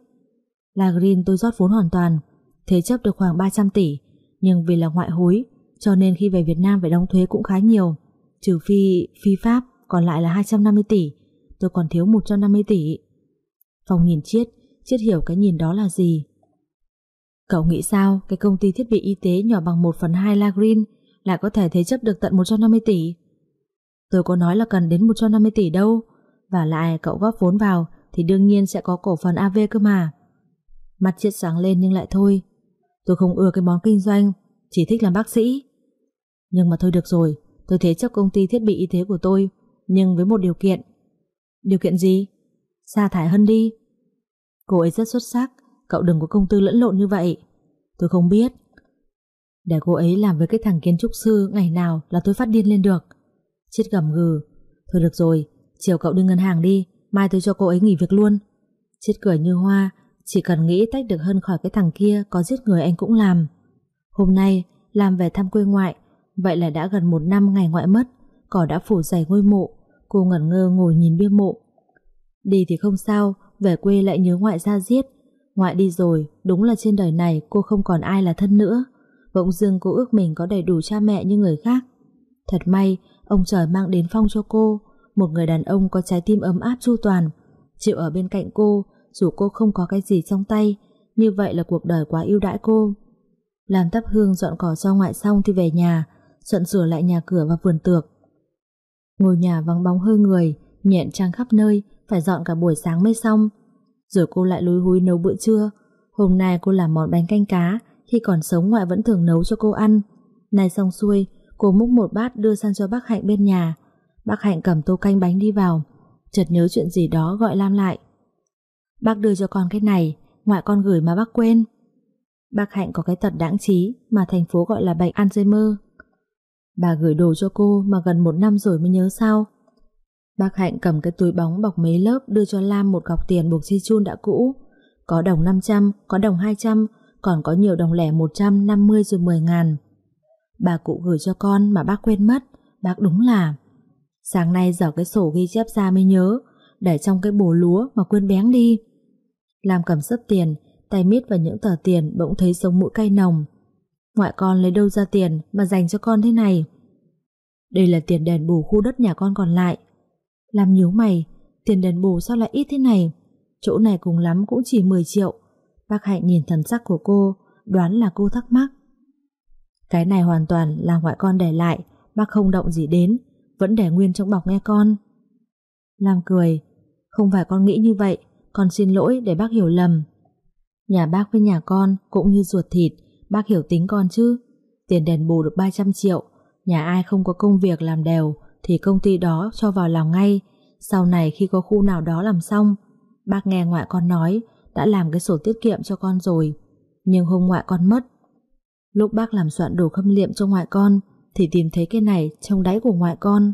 Là Green tôi rót vốn hoàn toàn, thế chấp được khoảng 300 tỷ, nhưng vì là ngoại hối, cho nên khi về Việt Nam phải đóng thuế cũng khá nhiều. Trừ phi, phi pháp, còn lại là 250 tỷ, tôi còn thiếu 150 tỷ. Phong nhìn Chiết, Chiết hiểu cái nhìn đó là gì. Cậu nghĩ sao cái công ty thiết bị y tế nhỏ bằng 1 phần 2 La Green lại có thể thế chấp được tận 150 tỷ? Tôi có nói là cần đến 150 tỷ đâu, và lại cậu góp vốn vào thì đương nhiên sẽ có cổ phần AV cơ mà. Mặt Chiết sáng lên nhưng lại thôi. Tôi không ưa cái món kinh doanh, chỉ thích làm bác sĩ. Nhưng mà thôi được rồi, tôi thế chấp công ty thiết bị y tế của tôi nhưng với một điều kiện. Điều kiện gì? Sa thải Hân đi. Cô ấy rất xuất sắc, cậu đừng có công tư lẫn lộn như vậy. Tôi không biết. Để cô ấy làm với cái thằng kiến trúc sư ngày nào là tôi phát điên lên được. Chết gầm gừ. Thôi được rồi, chiều cậu đi ngân hàng đi, mai tôi cho cô ấy nghỉ việc luôn. Chết cười như hoa, chỉ cần nghĩ tách được hơn khỏi cái thằng kia có giết người anh cũng làm. Hôm nay, làm về thăm quê ngoại, vậy là đã gần một năm ngày ngoại mất, cỏ đã phủ dày ngôi mộ, Cô ngẩn ngơ ngồi nhìn bia mộ Đi thì không sao về quê lại nhớ ngoại ra giết. Ngoại đi rồi, đúng là trên đời này cô không còn ai là thân nữa. Bỗng dưng cô ước mình có đầy đủ cha mẹ như người khác. Thật may, ông trời mang đến Phong cho cô, một người đàn ông có trái tim ấm áp chu toàn, chịu ở bên cạnh cô, dù cô không có cái gì trong tay, như vậy là cuộc đời quá ưu đãi cô. Làm tắp hương dọn cỏ cho ngoại xong thì về nhà, Dọn sửa lại nhà cửa và vườn tược. Ngôi nhà vắng bóng hơi người, nhện trang khắp nơi, phải dọn cả buổi sáng mới xong. Rồi cô lại lúi húi nấu bữa trưa. Hôm nay cô làm món bánh canh cá, khi còn sống ngoại vẫn thường nấu cho cô ăn. Nay xong xuôi, cô múc một bát đưa sang cho bác Hạnh bên nhà. Bác Hạnh cầm tô canh bánh đi vào, chợt nhớ chuyện gì đó gọi Lam lại. Bác đưa cho con cái này, ngoại con gửi mà bác quên. Bác Hạnh có cái tật đáng trí mà thành phố gọi là bệnh Alzheimer. Bà gửi đồ cho cô mà gần một năm rồi mới nhớ sao. Bác Hạnh cầm cái túi bóng bọc mấy lớp đưa cho Lam một cọc tiền buộc chi chun đã cũ. Có đồng 500, có đồng 200, còn có nhiều đồng lẻ 150 rồi 10 ngàn. Bà cụ gửi cho con mà bác quên mất, bác đúng là... Sáng nay dở cái sổ ghi chép ra mới nhớ, để trong cái bồ lúa mà quên bén đi. Lam cầm sấp tiền, tay miết vào những tờ tiền bỗng thấy sống mũi cay nồng. Ngoại con lấy đâu ra tiền mà dành cho con thế này? Đây là tiền đền bù khu đất nhà con còn lại. Làm nhíu mày, tiền đền bù sao lại ít thế này? Chỗ này cùng lắm cũng chỉ 10 triệu. Bác Hạnh nhìn thần sắc của cô, đoán là cô thắc mắc. Cái này hoàn toàn là ngoại con để lại, bác không động gì đến, vẫn để nguyên trong bọc nghe con. Lam cười, không phải con nghĩ như vậy, con xin lỗi để bác hiểu lầm. Nhà bác với nhà con cũng như ruột thịt, bác hiểu tính con chứ. Tiền đền bù được 300 triệu, nhà ai không có công việc làm đều thì công ty đó cho vào làm ngay. Sau này khi có khu nào đó làm xong, bác nghe ngoại con nói đã làm cái sổ tiết kiệm cho con rồi. Nhưng hôm ngoại con mất, lúc bác làm soạn đồ khâm liệm cho ngoại con thì tìm thấy cái này trong đáy của ngoại con.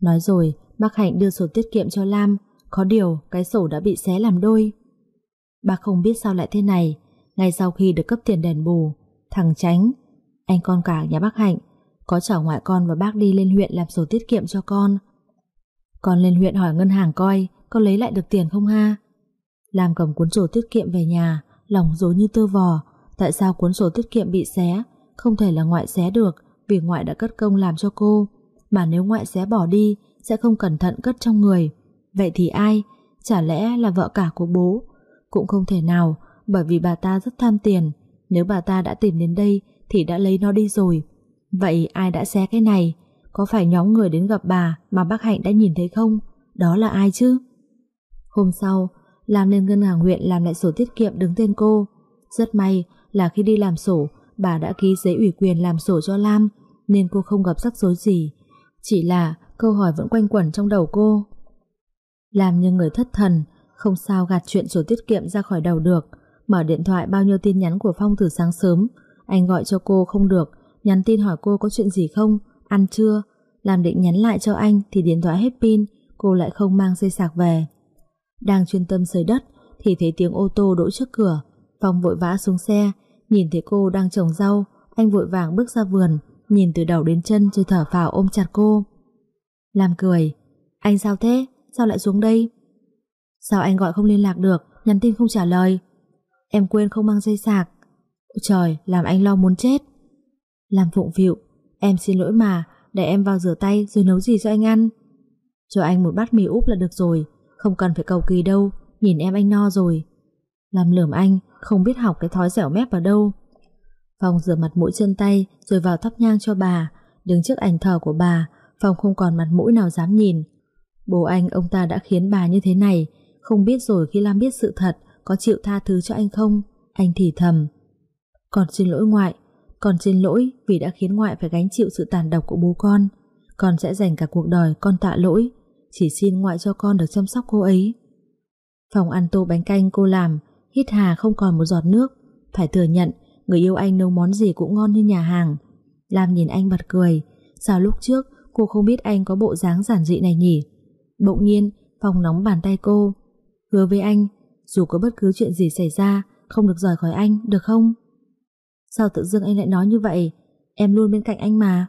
Nói rồi, bác Hạnh đưa sổ tiết kiệm cho Lam, có điều cái sổ đã bị xé làm đôi. Bác không biết sao lại thế này, ngay sau khi được cấp tiền đền bù, thằng Tránh, anh con cả nhà bác Hạnh, có chở ngoại con và bác đi lên huyện làm sổ tiết kiệm cho con. Con lên huyện hỏi ngân hàng coi có lấy lại được tiền không ha? Làm cầm cuốn sổ tiết kiệm về nhà, lòng dối như tơ vò, tại sao cuốn sổ tiết kiệm bị xé, không thể là ngoại xé được vì ngoại đã cất công làm cho cô, mà nếu ngoại xé bỏ đi sẽ không cẩn thận cất trong người. Vậy thì ai? Chả lẽ là vợ cả của bố? Cũng không thể nào, bởi vì bà ta rất tham tiền. Nếu bà ta đã tìm đến đây thì đã lấy nó đi rồi. Vậy ai đã xé cái này? Có phải nhóm người đến gặp bà mà bác Hạnh đã nhìn thấy không? Đó là ai chứ? Hôm sau, làm lên ngân hàng huyện làm lại sổ tiết kiệm đứng tên cô. Rất may là khi đi làm sổ, bà đã ký giấy ủy quyền làm sổ cho Lam, nên cô không gặp rắc rối gì. Chỉ là câu hỏi vẫn quanh quẩn trong đầu cô. Làm như người thất thần, không sao gạt chuyện sổ tiết kiệm ra khỏi đầu được. Mở điện thoại bao nhiêu tin nhắn của Phong từ sáng sớm. Anh gọi cho cô không được, nhắn tin hỏi cô có chuyện gì không, ăn chưa. Làm định nhắn lại cho anh thì điện thoại hết pin, cô lại không mang dây sạc về. Đang chuyên tâm sới đất thì thấy tiếng ô tô đỗ trước cửa. Phong vội vã xuống xe, nhìn thấy cô đang trồng rau, anh vội vàng bước ra vườn, nhìn từ đầu đến chân rồi thở phào ôm chặt cô. Làm cười, anh sao thế? Sao lại xuống đây? Sao anh gọi không liên lạc được, nhắn tin không trả lời? Em quên không mang dây sạc. Trời, làm anh lo muốn chết. Làm phụng phịu, em xin lỗi mà, để em vào rửa tay rồi nấu gì cho anh ăn. Cho anh một bát mì úp là được rồi, không cần phải cầu kỳ đâu, nhìn em anh no rồi. Làm lườm anh, không biết học cái thói dẻo mép ở đâu. Phong rửa mặt mũi chân tay rồi vào thắp nhang cho bà, đứng trước ảnh thờ của bà, Phong không còn mặt mũi nào dám nhìn. Bố anh ông ta đã khiến bà như thế này, không biết rồi khi Lam biết sự thật có chịu tha thứ cho anh không? Anh thì thầm. Còn xin lỗi ngoại, còn xin lỗi vì đã khiến ngoại phải gánh chịu sự tàn độc của bố con. Con sẽ dành cả cuộc đời con tạ lỗi, chỉ xin ngoại cho con được chăm sóc cô ấy. Phòng ăn tô bánh canh cô làm, hít hà không còn một giọt nước. Phải thừa nhận, người yêu anh nấu món gì cũng ngon như nhà hàng. Lam nhìn anh bật cười, sao lúc trước cô không biết anh có bộ dáng giản dị này nhỉ? Bỗng nhiên, phòng nóng bàn tay cô. Hứa với anh, dù có bất cứ chuyện gì xảy ra, không được rời khỏi anh, được không? Sao tự dưng anh lại nói như vậy? Em luôn bên cạnh anh mà.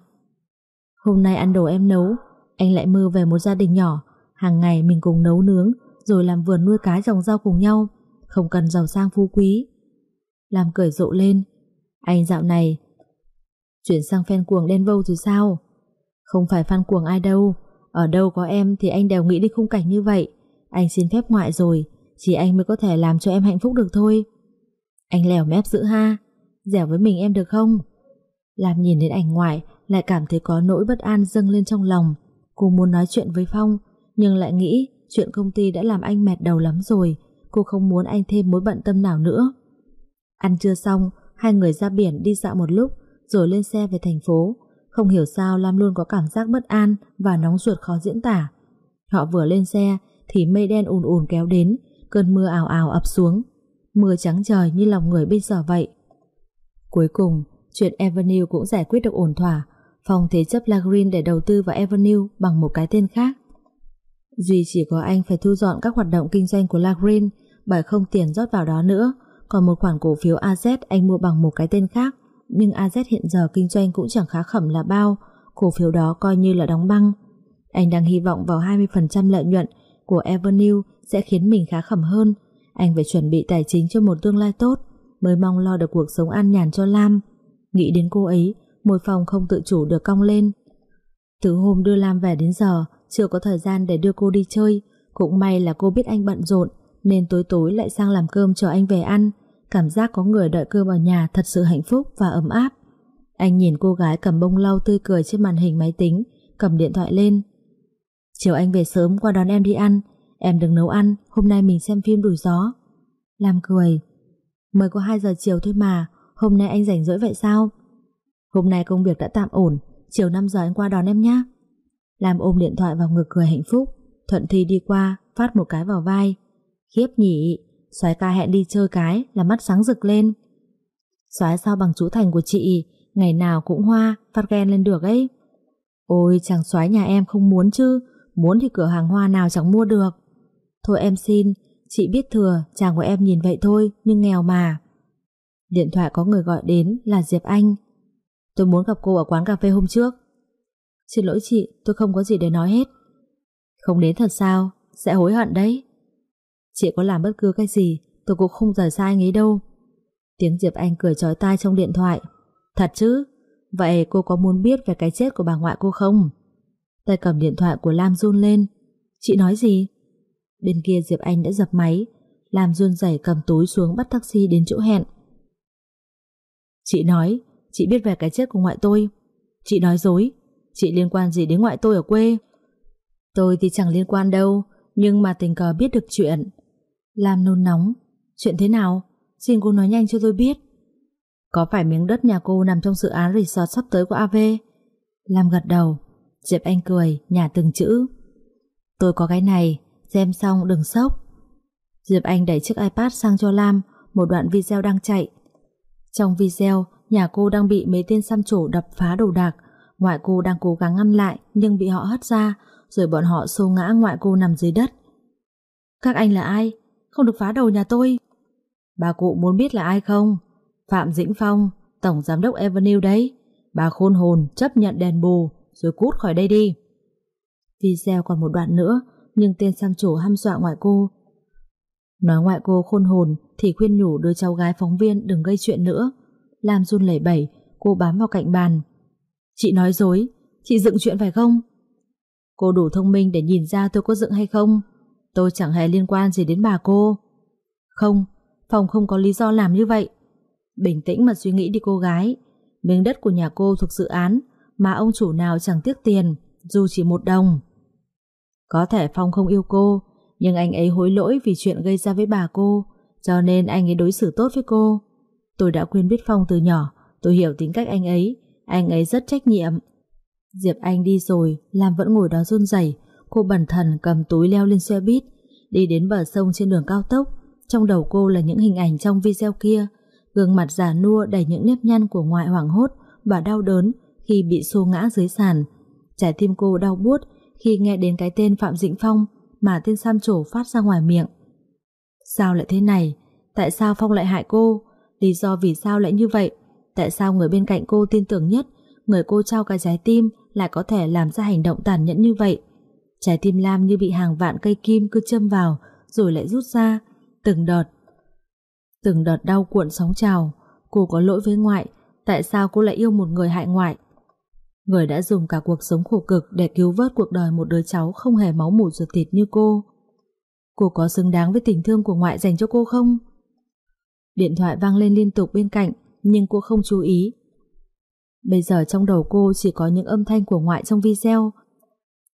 Hôm nay ăn đồ em nấu, anh lại mơ về một gia đình nhỏ, hàng ngày mình cùng nấu nướng, rồi làm vườn nuôi cá trồng rau cùng nhau, không cần giàu sang phú quý. làm cười rộ lên, anh dạo này chuyển sang fan cuồng đen vâu rồi sao? Không phải fan cuồng ai đâu, ở đâu có em thì anh đều nghĩ đi khung cảnh như vậy. Anh xin phép ngoại rồi, chỉ anh mới có thể làm cho em hạnh phúc được thôi. Anh lèo mép giữ ha, dẻo với mình em được không? Làm nhìn đến ảnh ngoại lại cảm thấy có nỗi bất an dâng lên trong lòng. Cô muốn nói chuyện với Phong, nhưng lại nghĩ chuyện công ty đã làm anh mệt đầu lắm rồi. Cô không muốn anh thêm mối bận tâm nào nữa. Ăn trưa xong, hai người ra biển đi dạo một lúc, rồi lên xe về thành phố. Không hiểu sao Lam luôn có cảm giác bất an và nóng ruột khó diễn tả. Họ vừa lên xe thì mây đen ùn ùn kéo đến, cơn mưa ảo ảo ập xuống. Mưa trắng trời như lòng người bây giờ vậy. Cuối cùng, chuyện Avenue cũng giải quyết được ổn thỏa. Phong thế chấp La Green để đầu tư vào Avenue bằng một cái tên khác. Duy chỉ có anh phải thu dọn các hoạt động kinh doanh của La Green bởi không tiền rót vào đó nữa. Còn một khoản cổ phiếu AZ anh mua bằng một cái tên khác nhưng AZ hiện giờ kinh doanh cũng chẳng khá khẩm là bao, cổ phiếu đó coi như là đóng băng. Anh đang hy vọng vào 20% lợi nhuận của Avenue sẽ khiến mình khá khẩm hơn. Anh phải chuẩn bị tài chính cho một tương lai tốt, mới mong lo được cuộc sống an nhàn cho Lam. Nghĩ đến cô ấy, môi phòng không tự chủ được cong lên. Từ hôm đưa Lam về đến giờ, chưa có thời gian để đưa cô đi chơi. Cũng may là cô biết anh bận rộn, nên tối tối lại sang làm cơm cho anh về ăn. Cảm giác có người đợi cơm ở nhà thật sự hạnh phúc và ấm áp. Anh nhìn cô gái cầm bông lau tươi cười trên màn hình máy tính, cầm điện thoại lên. Chiều anh về sớm qua đón em đi ăn, em đừng nấu ăn, hôm nay mình xem phim đuổi gió. Lam cười. Mới có 2 giờ chiều thôi mà, hôm nay anh rảnh rỗi vậy sao? Hôm nay công việc đã tạm ổn, chiều 5 giờ anh qua đón em nhé. Lam ôm điện thoại vào ngực cười hạnh phúc, Thuận Thi đi qua, phát một cái vào vai. Khiếp nhỉ, soái ca hẹn đi chơi cái là mắt sáng rực lên. Soái sao bằng chú Thành của chị, ngày nào cũng hoa, phát ghen lên được ấy. Ôi chàng soái nhà em không muốn chứ, muốn thì cửa hàng hoa nào chẳng mua được. Thôi em xin, chị biết thừa, chàng của em nhìn vậy thôi, nhưng nghèo mà. Điện thoại có người gọi đến là Diệp Anh. Tôi muốn gặp cô ở quán cà phê hôm trước. Xin lỗi chị, tôi không có gì để nói hết. Không đến thật sao, sẽ hối hận đấy. Chị có làm bất cứ cái gì Tôi cũng không rời xa anh ấy đâu Tiếng Diệp Anh cười trói tai trong điện thoại Thật chứ Vậy cô có muốn biết về cái chết của bà ngoại cô không Tay cầm điện thoại của Lam run lên Chị nói gì Bên kia Diệp Anh đã dập máy làm run rẩy cầm túi xuống bắt taxi đến chỗ hẹn. Chị nói Chị biết về cái chết của ngoại tôi. Chị nói dối Chị liên quan gì đến ngoại tôi ở quê? Tôi thì chẳng liên quan đâu Nhưng mà tình cờ biết được chuyện. Làm nôn nóng Chuyện thế nào? Xin cô nói nhanh cho tôi biết. Có phải miếng đất nhà cô nằm trong dự án resort sắp tới của AV? làm gật đầu. Diệp Anh cười, nhả từng chữ. Tôi có cái này Xem xong đừng sốc Diệp Anh đẩy chiếc iPad sang cho Lam Một đoạn video đang chạy Trong video, nhà cô đang bị mấy tên xăm trổ đập phá đồ đạc Ngoại cô đang cố gắng ngăn lại Nhưng bị họ hất ra Rồi bọn họ xô ngã ngoại cô nằm dưới đất Các anh là ai? không được phá đầu nhà tôi. Bà cụ muốn biết là ai không? Phạm Dĩnh Phong, Tổng Giám đốc Avenue đấy. Bà khôn hồn chấp nhận đền bù rồi cút khỏi đây đi. Video còn một đoạn nữa nhưng tên xăm chủ hăm dọa ngoại cô. Nói ngoại cô khôn hồn thì khuyên nhủ đứa cháu gái phóng viên đừng gây chuyện nữa. Lam run lẩy bẩy, cô bám vào cạnh bàn. Chị nói dối, chị dựng chuyện phải không? Cô đủ thông minh để nhìn ra tôi có dựng hay không? Tôi chẳng hề liên quan gì đến bà cô. Không, phòng không có lý do làm như vậy. Bình tĩnh mà suy nghĩ đi cô gái. Miếng đất của nhà cô thuộc dự án mà ông chủ nào chẳng tiếc tiền, dù chỉ một đồng. Có thể Phong không yêu cô, nhưng anh ấy hối lỗi vì chuyện gây ra với bà cô, cho nên anh ấy đối xử tốt với cô. Tôi đã quên biết Phong từ nhỏ, tôi hiểu tính cách anh ấy, anh ấy rất trách nhiệm. Diệp Anh đi rồi, Lam vẫn ngồi đó run rẩy, Cô bẩn thần cầm túi leo lên xe buýt, đi đến bờ sông trên đường cao tốc. Trong đầu cô là những hình ảnh trong video kia, gương mặt già nua đầy những nếp nhăn của ngoại hoảng hốt và đau đớn khi bị xô ngã dưới sàn. Trái tim cô đau buốt khi nghe đến cái tên Phạm Dĩnh Phong mà tên Sam trổ phát ra ngoài miệng. Sao lại thế này? Tại sao Phong lại hại cô? Lý do vì sao lại như vậy? Tại sao người bên cạnh cô tin tưởng nhất, người cô trao cái trái tim lại có thể làm ra hành động tàn nhẫn như vậy? Trái tim Lam như bị hàng vạn cây kim cứ châm vào, rồi lại rút ra, từng đợt. Từng đợt đau cuộn sóng trào, cô có lỗi với ngoại, tại sao cô lại yêu một người hại ngoại? Người đã dùng cả cuộc sống khổ cực để cứu vớt cuộc đời một đứa cháu không hề máu mủ ruột thịt như cô. Cô có xứng đáng với tình thương của ngoại dành cho cô không? Điện thoại vang lên liên tục bên cạnh, nhưng cô không chú ý. Bây giờ trong đầu cô chỉ có những âm thanh của ngoại trong video.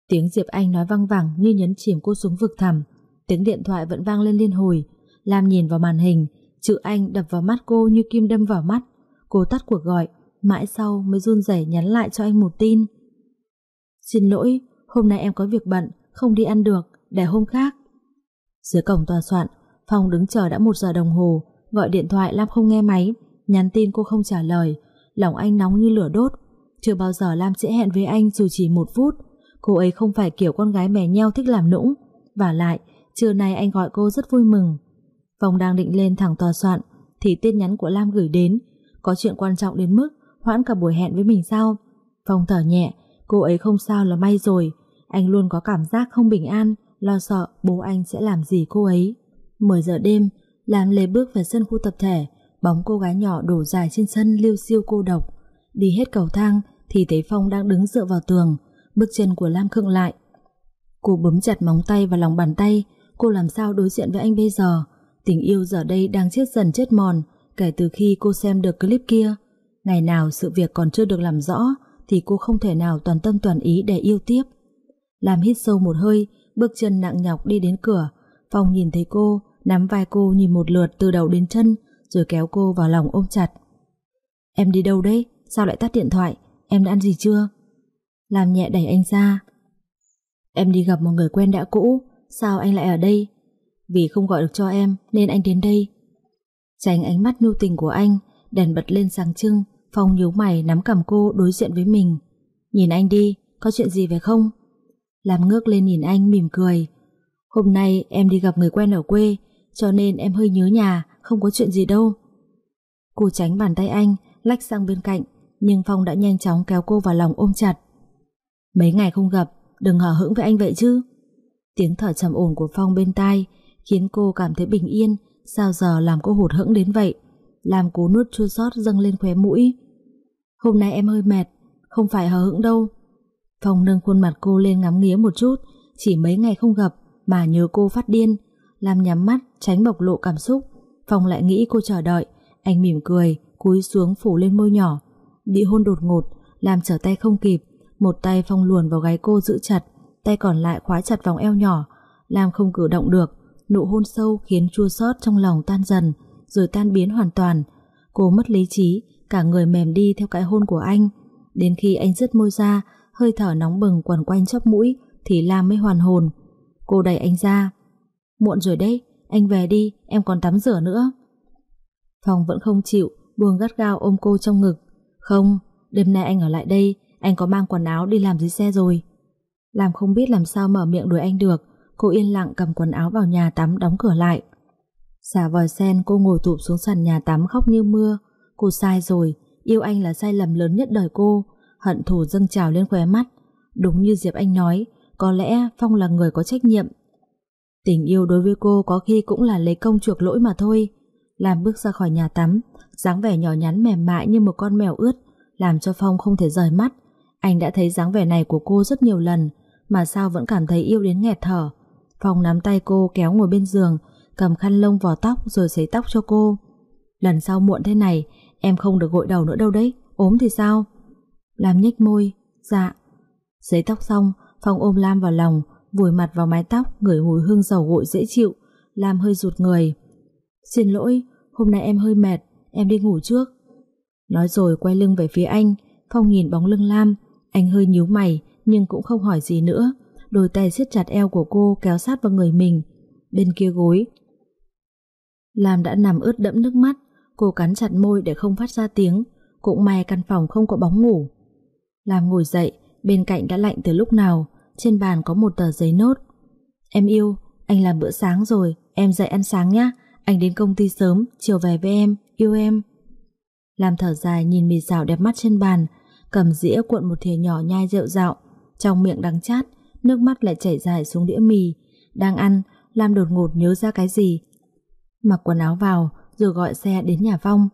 Tiếng Diệp Anh nói văng vẳng như nhấn chìm cô xuống vực thẳm. Tiếng điện thoại vẫn vang lên liên hồi. Lam nhìn vào màn hình, chữ Anh đập vào mắt cô như kim đâm vào mắt. Cô tắt cuộc gọi, mãi sau mới run rẩy nhắn lại cho anh một tin. Xin lỗi, hôm nay em có việc bận, không đi ăn được, để hôm khác. Dưới cổng tòa soạn, Phong đứng chờ đã một giờ đồng hồ, gọi điện thoại Lam không nghe máy, nhắn tin cô không trả lời, lòng anh nóng như lửa đốt. Chưa bao giờ Lam sẽ hẹn với anh dù chỉ một phút, cô ấy không phải kiểu con gái mè nheo thích làm nũng. Và lại, trưa nay anh gọi cô rất vui mừng. Phong đang định lên thẳng tòa soạn, thì tin nhắn của Lam gửi đến, có chuyện quan trọng đến mức hoãn cả buổi hẹn với mình sao? Phong thở nhẹ, cô ấy không sao là may rồi, anh luôn có cảm giác không bình an, lo sợ bố anh sẽ làm gì cô ấy. 10 giờ đêm, Lam lê bước về sân khu tập thể, bóng cô gái nhỏ đổ dài trên sân liêu siêu cô độc. Đi hết cầu thang thì thấy Phong đang đứng dựa vào tường, bước chân của Lam khựng lại. Cô bấm chặt móng tay vào lòng bàn tay, cô làm sao đối diện với anh bây giờ? Tình yêu giờ đây đang chết dần chết mòn kể từ khi cô xem được clip kia. Ngày nào sự việc còn chưa được làm rõ thì cô không thể nào toàn tâm toàn ý để yêu tiếp. Làm hít sâu một hơi, bước chân nặng nhọc đi đến cửa. Phong nhìn thấy cô, nắm vai cô nhìn một lượt từ đầu đến chân, rồi kéo cô vào lòng ôm chặt. Em đi đâu đấy? Sao lại tắt điện thoại? Em đã ăn gì chưa? Làm nhẹ đẩy anh ra. Em đi gặp một người quen đã cũ, sao anh lại ở đây? Vì không gọi được cho em nên anh đến đây. Tránh ánh mắt nhu tình của anh, đèn bật lên sáng trưng, Phong nhíu mày nắm cầm cô đối diện với mình. Nhìn anh đi, có chuyện gì phải không? Làm ngước lên nhìn anh mỉm cười. Hôm nay em đi gặp người quen ở quê, cho nên em hơi nhớ nhà, không có chuyện gì đâu. Cô tránh bàn tay anh, lách sang bên cạnh, nhưng Phong đã nhanh chóng kéo cô vào lòng ôm chặt. Mấy ngày không gặp, đừng hở hững với anh vậy chứ. Tiếng thở trầm ổn của Phong bên tai khiến cô cảm thấy bình yên, sao giờ làm cô hụt hẫng đến vậy. Làm cố nuốt chua xót dâng lên khóe mũi. Hôm nay em hơi mệt, không phải hờ hững đâu. Phong nâng khuôn mặt cô lên ngắm nghía một chút, chỉ mấy ngày không gặp mà nhớ cô phát điên. Làm nhắm mắt, tránh bộc lộ cảm xúc. Phong lại nghĩ cô chờ đợi, anh mỉm cười, cúi xuống phủ lên môi nhỏ. Bị hôn đột ngột, làm trở tay không kịp, một tay Phong luồn vào gáy cô giữ chặt, tay còn lại khóa chặt vòng eo nhỏ, làm không cử động được. Nụ hôn sâu khiến chua xót trong lòng tan dần, rồi tan biến hoàn toàn. Cô mất lý trí, cả người mềm đi theo cái hôn của anh. Đến khi anh dứt môi ra, hơi thở nóng bừng quẩn quanh chóp mũi, thì Lam mới hoàn hồn. Cô đẩy anh ra. Muộn rồi đấy, anh về đi, em còn tắm rửa nữa. Phòng vẫn không chịu, buông gắt gao ôm cô trong ngực. Không, đêm nay anh ở lại đây, anh có mang quần áo đi làm dưới xe rồi. Làm không biết làm sao mở miệng đuổi anh được, cô yên lặng cầm quần áo vào nhà tắm đóng cửa lại. Xả vòi sen cô ngồi tụp xuống sàn nhà tắm khóc như mưa. Cô sai rồi, yêu anh là sai lầm lớn nhất đời cô. Hận thù dâng trào lên khóe mắt. Đúng như Diệp Anh nói, có lẽ Phong là người có trách nhiệm. Tình yêu đối với cô có khi cũng là lấy công chuộc lỗi mà thôi. Làm bước ra khỏi nhà tắm, dáng vẻ nhỏ nhắn mềm mại như một con mèo ướt, làm cho Phong không thể rời mắt. Anh đã thấy dáng vẻ này của cô rất nhiều lần, mà sao vẫn cảm thấy yêu đến nghẹt thở. Phong nắm tay cô kéo ngồi bên giường, cầm khăn lông vò tóc rồi sấy tóc cho cô. Lần sau muộn thế này, em không được gội đầu nữa đâu đấy, ốm thì sao? Lam nhếch môi, dạ. Sấy tóc xong, Phong ôm Lam vào lòng, vùi mặt vào mái tóc, ngửi mùi hương dầu gội dễ chịu. Lam hơi rụt người. Xin lỗi, hôm nay em hơi mệt, em đi ngủ trước. Nói rồi quay lưng về phía anh, Phong nhìn bóng lưng Lam, anh hơi nhíu mày nhưng cũng không hỏi gì nữa. Đôi tay siết chặt eo của cô kéo sát vào người mình. Bên kia gối, Lam đã nằm ướt đẫm nước mắt, cô cắn chặt môi để không phát ra tiếng, cũng may căn phòng không có bóng ngủ. Lam ngồi dậy, bên cạnh đã lạnh từ lúc nào, trên bàn có một tờ giấy nốt. Em yêu, anh làm bữa sáng rồi, em dậy ăn sáng nhé, anh đến công ty sớm, chiều về với em, yêu em. Lam thở dài nhìn mì xào đẹp mắt trên bàn, cầm dĩa cuộn một thìa nhỏ nhai rượu dạo, trong miệng đắng chát, nước mắt lại chảy dài xuống đĩa mì. Đang ăn, Lam đột ngột nhớ ra cái gì. Mặc quần áo vào, rồi gọi xe đến nhà Phong.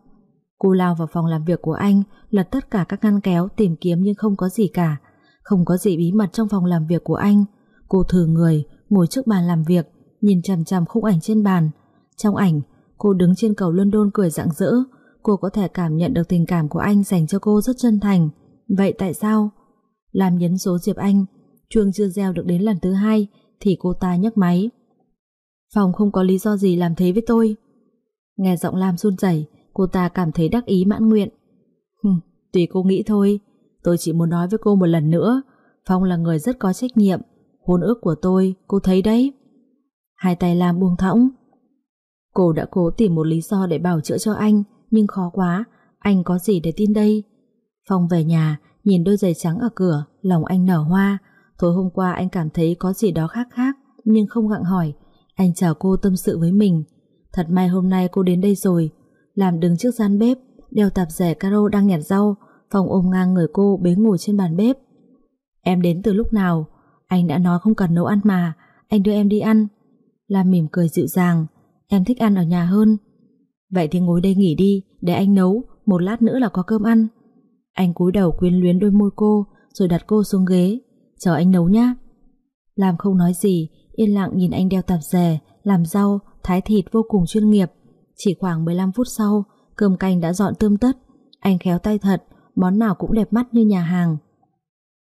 Cô lao vào phòng làm việc của anh, lật tất cả các ngăn kéo tìm kiếm nhưng không có gì cả. Không có gì bí mật trong phòng làm việc của anh. Cô thử người, ngồi trước bàn làm việc, nhìn chằm chằm khung ảnh trên bàn. Trong ảnh, cô đứng trên cầu London cười rạng rỡ. Cô có thể cảm nhận được tình cảm của anh dành cho cô rất chân thành. Vậy tại sao? Làm nhấn số Diệp Anh, chuông chưa reo được đến lần thứ hai, thì cô ta nhấc máy. Phòng không có lý do gì làm thế với tôi. Nghe giọng Lam run rẩy, cô ta cảm thấy đắc ý mãn nguyện. Hừm, tùy cô nghĩ thôi, tôi chỉ muốn nói với cô một lần nữa, Phong là người rất có trách nhiệm, hôn ước của tôi, cô thấy đấy. Hai tay Lam buông thõng. Cô đã cố tìm một lý do để bảo chữa cho anh, nhưng khó quá, anh có gì để tin đây? Phong về nhà, nhìn đôi giày trắng ở cửa, lòng anh nở hoa. Tối hôm qua anh cảm thấy có gì đó khác khác, nhưng không gặng hỏi. Anh chào cô tâm sự với mình. Thật may hôm nay cô đến đây rồi. Làm đứng trước gian bếp, đeo tạp dề caro đang nhặt rau, phòng ôm ngang người cô bế ngồi trên bàn bếp. Em đến từ lúc nào? Anh đã nói không cần nấu ăn mà, anh đưa em đi ăn. Lam mỉm cười dịu dàng, em thích ăn ở nhà hơn. Vậy thì ngồi đây nghỉ đi, để anh nấu, một lát nữa là có cơm ăn. Anh cúi đầu quyến luyến đôi môi cô, rồi đặt cô xuống ghế. Chờ anh nấu nhá. Lam không nói gì, yên lặng nhìn anh đeo tạp dề, làm rau, thái thịt vô cùng chuyên nghiệp. Chỉ khoảng 15 phút sau, cơm canh đã dọn tươm tất. Anh khéo tay thật, món nào cũng đẹp mắt như nhà hàng.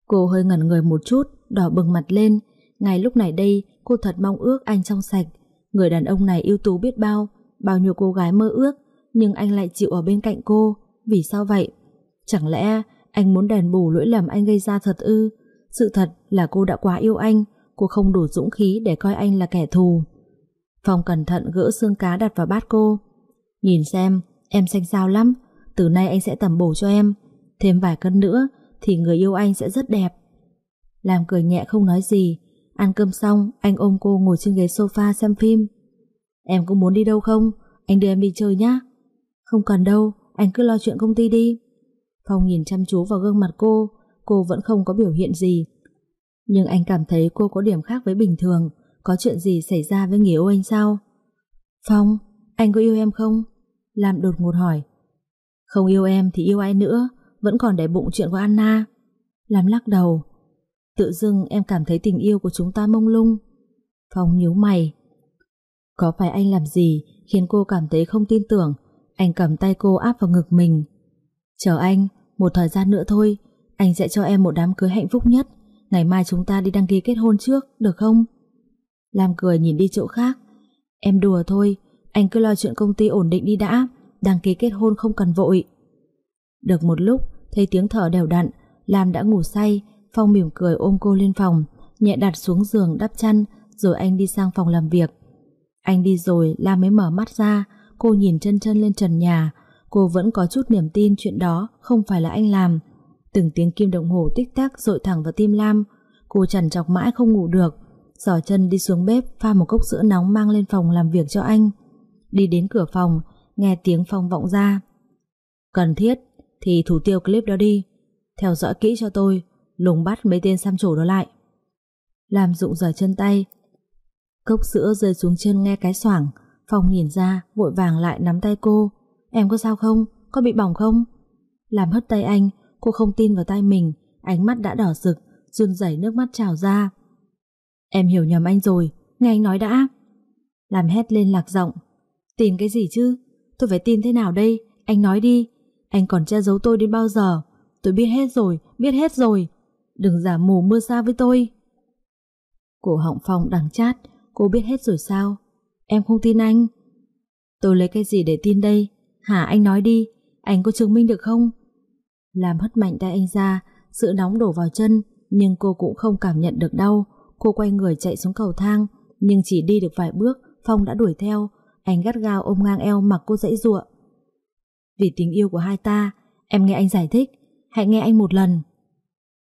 Cô hơi ngẩn người một chút, đỏ bừng mặt lên. Ngay lúc này đây, cô thật mong ước anh trong sạch. Người đàn ông này ưu tú biết bao, bao nhiêu cô gái mơ ước, nhưng anh lại chịu ở bên cạnh cô. Vì sao vậy? Chẳng lẽ anh muốn đền bù lỗi lầm anh gây ra thật ư? Sự thật là cô đã quá yêu anh, cô không đủ dũng khí để coi anh là kẻ thù. Phong cẩn thận gỡ xương cá đặt vào bát cô. Nhìn xem, em xanh xao lắm, từ nay anh sẽ tẩm bổ cho em. Thêm vài cân nữa thì người yêu anh sẽ rất đẹp. Làm cười nhẹ không nói gì, ăn cơm xong anh ôm cô ngồi trên ghế sofa xem phim. Em có muốn đi đâu không? Anh đưa em đi chơi nhá. Không cần đâu, anh cứ lo chuyện công ty đi. Phong nhìn chăm chú vào gương mặt cô, cô vẫn không có biểu hiện gì. Nhưng anh cảm thấy cô có điểm khác với bình thường, có chuyện gì xảy ra với người yêu anh sao? Phong, anh có yêu em không? Lam đột ngột hỏi. Không yêu em thì yêu ai nữa, vẫn còn để bụng chuyện của Anna. Lam lắc đầu. Tự dưng em cảm thấy tình yêu của chúng ta mông lung. Phong nhíu mày. Có phải anh làm gì khiến cô cảm thấy không tin tưởng? Anh cầm tay cô áp vào ngực mình. Chờ anh, một thời gian nữa thôi, anh sẽ cho em một đám cưới hạnh phúc nhất. Ngày mai chúng ta đi đăng ký kết hôn trước, được không? Lam cười nhìn đi chỗ khác. Em đùa thôi, anh cứ lo chuyện công ty ổn định đi đã, đăng ký kết hôn không cần vội. Được một lúc, thấy tiếng thở đều đặn, Lam đã ngủ say, Phong mỉm cười ôm cô lên phòng, nhẹ đặt xuống giường đắp chăn, rồi anh đi sang phòng làm việc. Anh đi rồi, Lam mới mở mắt ra, cô nhìn chân chân lên trần nhà, cô vẫn có chút niềm tin chuyện đó không phải là anh làm. Từng tiếng kim đồng hồ tích tắc dội thẳng vào tim Lam, cô chằn chọc mãi không ngủ được, giỏ chân đi xuống bếp pha một cốc sữa nóng mang lên phòng làm việc cho anh. Đi đến cửa phòng, nghe tiếng Phong vọng ra. Cần thiết thì thủ tiêu clip đó đi, theo dõi kỹ cho tôi, lùng bắt mấy tên xăm trổ đó lại. Làm dụng giở chân tay, cốc sữa rơi xuống chân nghe cái xoảng, Phong nhìn ra, vội vàng lại nắm tay cô. Em có sao không? Có bị bỏng không? Làm hất tay anh, cô không tin vào tay mình, ánh mắt đã đỏ rực, run rẩy nước mắt trào ra. Em hiểu nhầm anh rồi, nghe anh nói đã. Làm hét lên lạc giọng. Tin cái gì chứ? Tôi phải tin thế nào đây? Anh nói đi. Anh còn che giấu tôi đến bao giờ? Tôi biết hết rồi, biết hết rồi. Đừng giả mù mưa xa với tôi. Cổ họng Phong đằng chát, cô biết hết rồi sao? Em không tin anh. Tôi lấy cái gì để tin đây? Hả anh nói đi, anh có chứng minh được không? Làm hất mạnh tay anh ra, sự nóng đổ vào chân, nhưng cô cũng không cảm nhận được đau. Cô quay người chạy xuống cầu thang, nhưng chỉ đi được vài bước, Phong đã đuổi theo. Anh gắt gao ôm ngang eo mặc cô dãy ruộng. Vì tình yêu của hai ta, em nghe anh giải thích, hãy nghe anh một lần.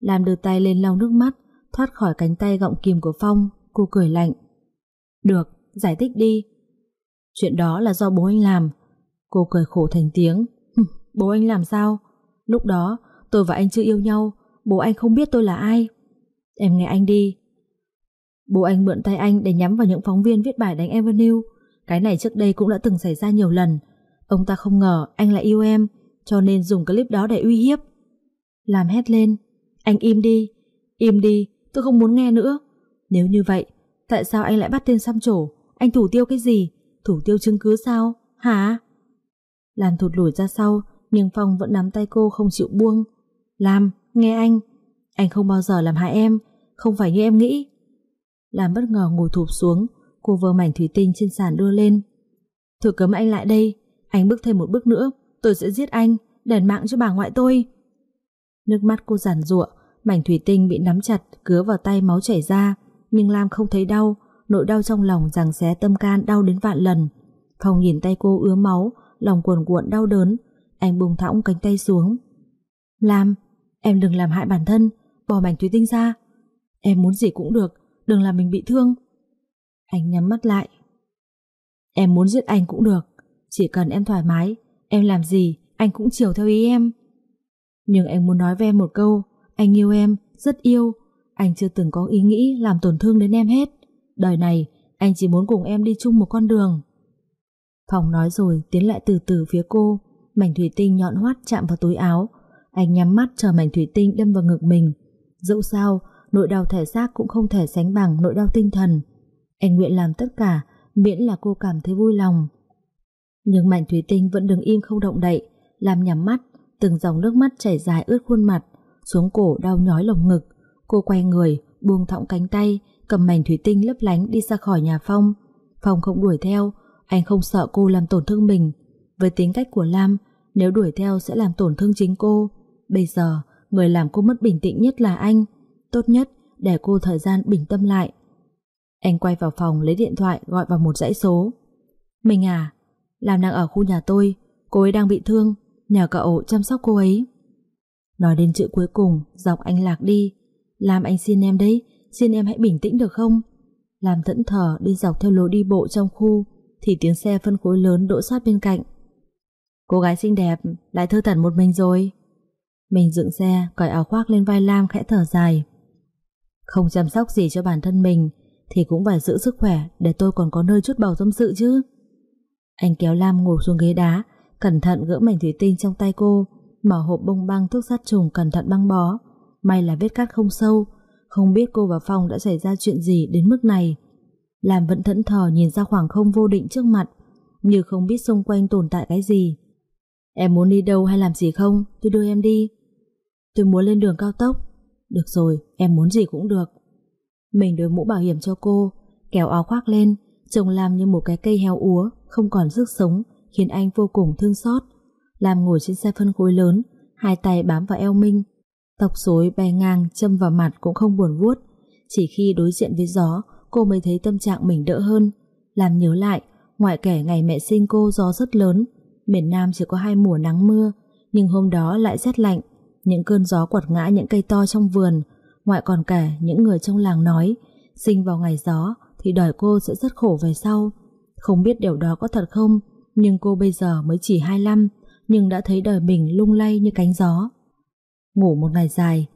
Làm đưa tay lên lau nước mắt, thoát khỏi cánh tay gọng kìm của Phong, cô cười lạnh. Được, giải thích đi. Chuyện đó là do bố anh làm. Cô cười khổ thành tiếng. bố anh làm sao? Lúc đó, tôi và anh chưa yêu nhau, bố anh không biết tôi là ai. Em nghe anh đi. Bố anh mượn tay anh để nhắm vào những phóng viên viết bài đánh Avenue. Cái này trước đây cũng đã từng xảy ra nhiều lần. Ông ta không ngờ anh lại yêu em, cho nên dùng clip đó để uy hiếp. Làm hét lên. Anh im đi, im đi, tôi không muốn nghe nữa. Nếu như vậy, tại sao anh lại bắt tên xăm trổ? Anh thủ tiêu cái gì? Thủ tiêu chứng cứ sao? Hả? Làm thụt lùi ra sau, nhưng Phong vẫn nắm tay cô không chịu buông. Làm, nghe anh. Anh không bao giờ làm hại em, không phải như em nghĩ. Làm bất ngờ ngồi thụp xuống, cô vơ mảnh thủy tinh trên sàn đưa lên. Thử cấm anh lại đây, anh bước thêm một bước nữa, tôi sẽ giết anh, đền mạng cho bà ngoại tôi. Nước mắt cô giản ruộng, mảnh thủy tinh bị nắm chặt, cứa vào tay máu chảy ra, nhưng Lam không thấy đau, nỗi đau trong lòng rằng xé tâm can đau đến vạn lần. Phong nhìn tay cô ứa máu, lòng cuồn cuộn đau đớn, anh buông thõng cánh tay xuống. Lam, em đừng làm hại bản thân, bỏ mảnh thủy tinh ra. Em muốn gì cũng được, đừng làm mình bị thương. Anh nhắm mắt lại. Em muốn giết anh cũng được, chỉ cần em thoải mái, em làm gì, anh cũng chiều theo ý em. Nhưng anh muốn nói với em một câu, anh yêu em, rất yêu. Anh chưa từng có ý nghĩ làm tổn thương đến em hết. Đời này, anh chỉ muốn cùng em đi chung một con đường. Phòng nói rồi tiến lại từ từ phía cô, mảnh thủy tinh nhọn hoắt chạm vào túi áo. Anh nhắm mắt chờ mảnh thủy tinh đâm vào ngực mình. Dẫu sao, nỗi đau thể xác cũng không thể sánh bằng nỗi đau tinh thần. Anh nguyện làm tất cả, miễn là cô cảm thấy vui lòng. Nhưng mảnh thủy tinh vẫn đứng im không động đậy, làm nhắm mắt, từng dòng nước mắt chảy dài ướt khuôn mặt, xuống cổ đau nhói lồng ngực. Cô quay người, buông thõng cánh tay, cầm mảnh thủy tinh lấp lánh đi ra khỏi nhà Phong. Phong không đuổi theo, anh không sợ cô làm tổn thương mình. Với tính cách của Lam, nếu đuổi theo sẽ làm tổn thương chính cô. Bây giờ, người làm cô mất bình tĩnh nhất là anh. Tốt nhất, để cô thời gian bình tâm lại. Anh quay vào phòng lấy điện thoại gọi vào một dãy số. Mình à, Lam đang ở khu nhà tôi, cô ấy đang bị thương, nhờ cậu chăm sóc cô ấy. Nói đến chữ cuối cùng, dọc anh lạc đi. Lam anh xin em đấy, xin em hãy bình tĩnh được không? Lam thẫn thờ đi dọc theo lối đi bộ trong khu, thì tiếng xe phân khối lớn đỗ sát bên cạnh. Cô gái xinh đẹp lại thơ thẩn một mình rồi. Mình dựng xe, cởi áo khoác lên vai Lam khẽ thở dài. Không chăm sóc gì cho bản thân mình thì cũng phải giữ sức khỏe để tôi còn có nơi chút bầu tâm sự chứ. Anh kéo Lam ngồi xuống ghế đá, cẩn thận gỡ mảnh thủy tinh trong tay cô, mở hộp bông băng thuốc sát trùng cẩn thận băng bó. May là vết cắt không sâu, không biết cô và Phong đã xảy ra chuyện gì đến mức này. Lam vẫn thẫn thờ nhìn ra khoảng không vô định trước mặt, như không biết xung quanh tồn tại cái gì. Em muốn đi đâu hay làm gì không? Tôi đưa em đi. Tôi muốn lên đường cao tốc. Được rồi, em muốn gì cũng được. Mình đưa mũ bảo hiểm cho cô, kéo áo khoác lên, trông Lam như một cái cây heo úa, không còn sức sống, khiến anh vô cùng thương xót. Lam ngồi trên xe phân khối lớn, hai tay bám vào eo Minh. Tóc rối bay ngang châm vào mặt cũng không buồn vuốt. Chỉ khi đối diện với gió, cô mới thấy tâm trạng mình đỡ hơn. Làm nhớ lại, ngoại kể ngày mẹ sinh cô gió rất lớn, miền Nam chỉ có hai mùa nắng mưa, nhưng hôm đó lại rét lạnh, những cơn gió quật ngã những cây to trong vườn, ngoại còn kể những người trong làng nói, sinh vào ngày gió thì đời cô sẽ rất khổ về sau. Không biết điều đó có thật không, nhưng cô bây giờ mới chỉ 25, nhưng đã thấy đời mình lung lay như cánh gió. Ngủ một ngày dài,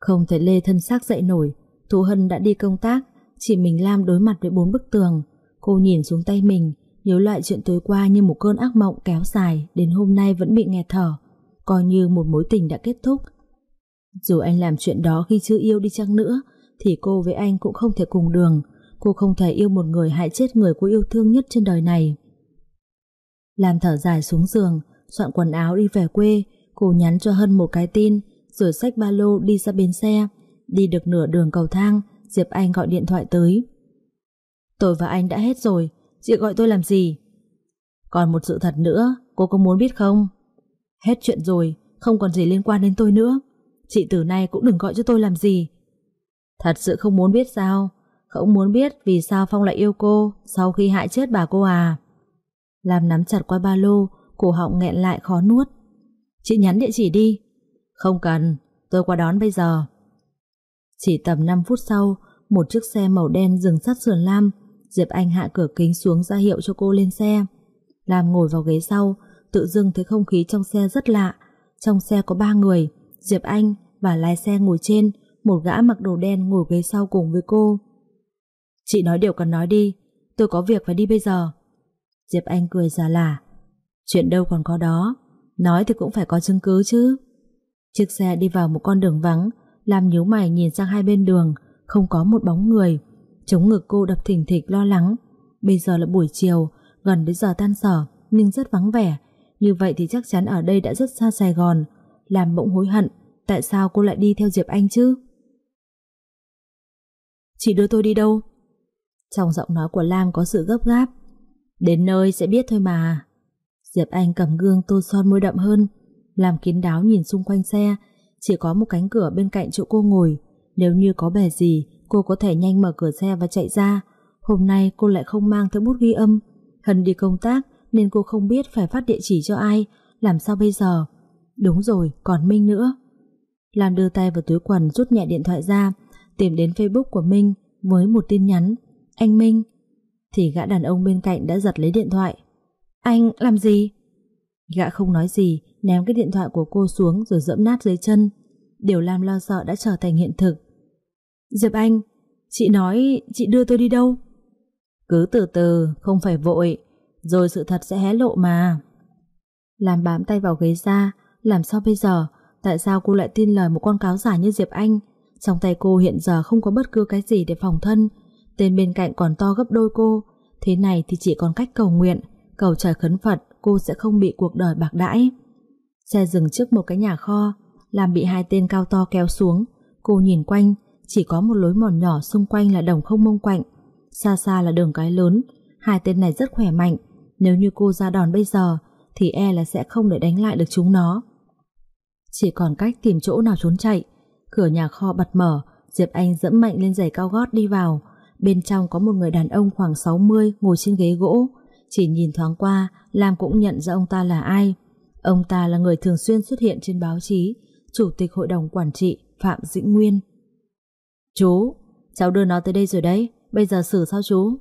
không thể lê thân xác dậy nổi, Thu Hân đã đi công tác, chỉ mình Lam đối mặt với bốn bức tường. Cô nhìn xuống tay mình, nhớ lại chuyện tối qua như một cơn ác mộng kéo dài đến hôm nay vẫn bị nghẹt thở, coi như một mối tình đã kết thúc. Dù anh làm chuyện đó khi chưa yêu đi chăng nữa, thì cô với anh cũng không thể cùng đường. Cô không thể yêu một người hại chết người cô yêu thương nhất trên đời này. Làm thở dài xuống giường, soạn quần áo đi về quê, cô nhắn cho Hân một cái tin, rồi xách ba lô đi ra bến xe. Đi được nửa đường cầu thang, Diệp Anh gọi điện thoại tới. Tôi và anh đã hết rồi, chị gọi tôi làm gì? Còn một sự thật nữa, cô có muốn biết không? Hết chuyện rồi, không còn gì liên quan đến tôi nữa. Chị từ nay cũng đừng gọi cho tôi làm gì. Thật sự không muốn biết sao? Không muốn biết vì sao Phong lại yêu cô sau khi hại chết bà cô à? Làm nắm chặt qua ba lô, cổ họng nghẹn lại khó nuốt. Chị nhắn địa chỉ đi. Không cần, tôi qua đón bây giờ. Chỉ tầm 5 phút sau, một chiếc xe màu đen dừng sát sườn Lam. Diệp Anh hạ cửa kính xuống ra hiệu cho cô lên xe. làm ngồi vào ghế sau, tự dưng thấy không khí trong xe rất lạ. Trong xe có ba người, Diệp Anh và lái xe ngồi trên, một gã mặc đồ đen ngồi ghế sau cùng với cô. Chị nói điều cần nói đi Tôi có việc phải đi bây giờ Diệp Anh cười già lả Chuyện đâu còn có đó Nói thì cũng phải có chứng cứ chứ Chiếc xe đi vào một con đường vắng Làm nhíu mày nhìn sang hai bên đường Không có một bóng người Chống ngực cô đập thỉnh thịch lo lắng. Bây giờ là buổi chiều, Gần đến giờ tan sở, Nhưng rất vắng vẻ. Như vậy thì chắc chắn ở đây đã rất xa Sài Gòn. Làm bỗng hối hận, Tại sao cô lại đi theo Diệp Anh chứ? Chị đưa tôi đi đâu? Trong giọng nói của Lam có sự gấp gáp. Đến nơi sẽ biết thôi mà. Diệp Anh cầm gương tô son môi đậm hơn. Làm kín đáo nhìn xung quanh xe. Chỉ có một cánh cửa bên cạnh chỗ cô ngồi. Nếu như có bè gì Cô có thể nhanh mở cửa xe và chạy ra. Hôm nay cô lại không mang theo bút ghi âm. Hân đi công tác Nên cô không biết phải phát địa chỉ cho ai. Làm sao bây giờ? Đúng rồi, còn Minh nữa. Lam đưa tay vào túi quần rút nhẹ điện thoại ra Tìm đến Facebook của Minh Với một tin nhắn. Anh Minh. Thì gã đàn ông bên cạnh đã giật lấy điện thoại. Anh làm gì? Gã không nói gì Ném cái điện thoại của cô xuống rồi dẫm nát dưới chân. Điều Lam lo sợ đã trở thành hiện thực. Diệp Anh Chị nói chị đưa tôi đi đâu? Cứ từ từ không phải vội Rồi sự thật sẽ hé lộ mà. Lam bám tay vào ghế ra Làm sao bây giờ? Tại sao cô lại tin lời một con cáo giả như Diệp Anh? Trong tay cô hiện giờ không có bất cứ cái gì để phòng thân. Tên bên cạnh còn to gấp đôi cô. Thế này thì chỉ còn cách cầu nguyện Cầu trời khấn Phật Cô sẽ không bị cuộc đời bạc đãi. Xe dừng trước một cái nhà kho Làm bị hai tên cao to kéo xuống. Cô nhìn quanh chỉ có một lối mòn nhỏ xung quanh là đồng không mông quạnh. Xa xa là đường cái lớn. Hai tên này rất khỏe mạnh. Nếu như cô ra đòn bây giờ, Thì e là sẽ không để đánh lại được chúng nó. Chỉ còn cách tìm chỗ nào trốn chạy. Cửa nhà kho bật mở. Diệp Anh dẫm mạnh lên giày cao gót đi vào. Bên trong có một người đàn ông khoảng 60 Ngồi trên ghế gỗ. Chỉ nhìn thoáng qua, Lam cũng nhận ra ông ta là ai. Ông ta là người thường xuyên xuất hiện trên báo chí, Chủ tịch hội đồng quản trị Phạm Dĩnh Nguyên. Chú Cháu đưa nó tới đây rồi đấy Bây giờ xử sao chú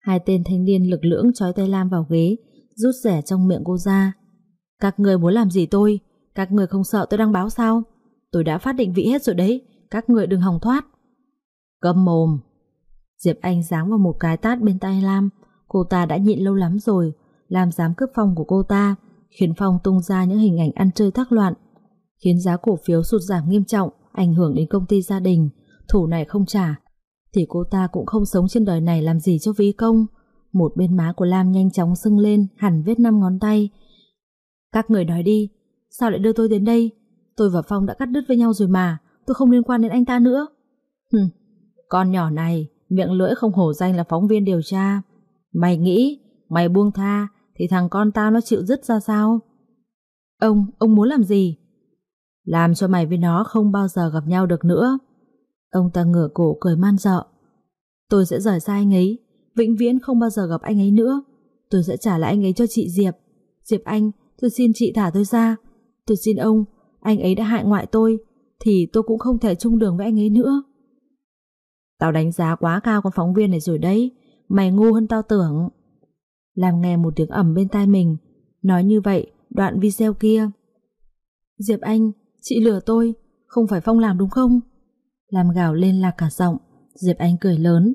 Hai tên thanh niên lực lưỡng trói tay Lam vào ghế Rút rẻ trong miệng cô ra Các người muốn làm gì tôi các người không sợ tôi đang báo sao? Tôi đã phát định vị hết rồi đấy, các người đừng hòng thoát. Câm mồm. Diệp Anh giáng vào một cái tát bên tay Lam. Cô ta đã nhịn lâu lắm rồi. Lam dám cướp phong của cô ta, khiến Phong tung ra những hình ảnh ăn chơi thác loạn, khiến giá cổ phiếu sụt giảm nghiêm trọng, ảnh hưởng đến công ty gia đình. Thủ này không trả, thì cô ta cũng không sống trên đời này làm gì cho ví công. Một bên má của Lam nhanh chóng sưng lên, hẳn vết năm ngón tay. Các người nói đi, Sao lại đưa tôi đến đây? Tôi và Phong đã cắt đứt với nhau rồi mà Tôi không liên quan đến anh ta nữa. Hừ Con nhỏ này Miệng lưỡi không hổ danh là phóng viên điều tra. Mày nghĩ Mày buông tha Thì thằng con tao nó chịu dứt ra sao? Ông, ông muốn làm gì? Làm cho mày với nó không bao giờ gặp nhau được nữa. Ông ta ngửa cổ cười man dọ. Tôi sẽ rời xa anh ấy Vĩnh viễn không bao giờ gặp anh ấy nữa Tôi sẽ trả lại anh ấy cho chị Diệp Diệp Anh, tôi xin chị thả tôi ra Tôi xin ông, anh ấy đã hại ngoại tôi, thì tôi cũng không thể chung đường với anh ấy nữa. Tao đánh giá quá cao con phóng viên này rồi đấy, mày ngu hơn tao tưởng. Làm nghe một tiếng ẩm bên tai mình, nói như vậy, đoạn video kia. Diệp Anh, chị lừa tôi, không phải Phong làm đúng không? Làm gào lên là cả giọng, Diệp Anh cười lớn.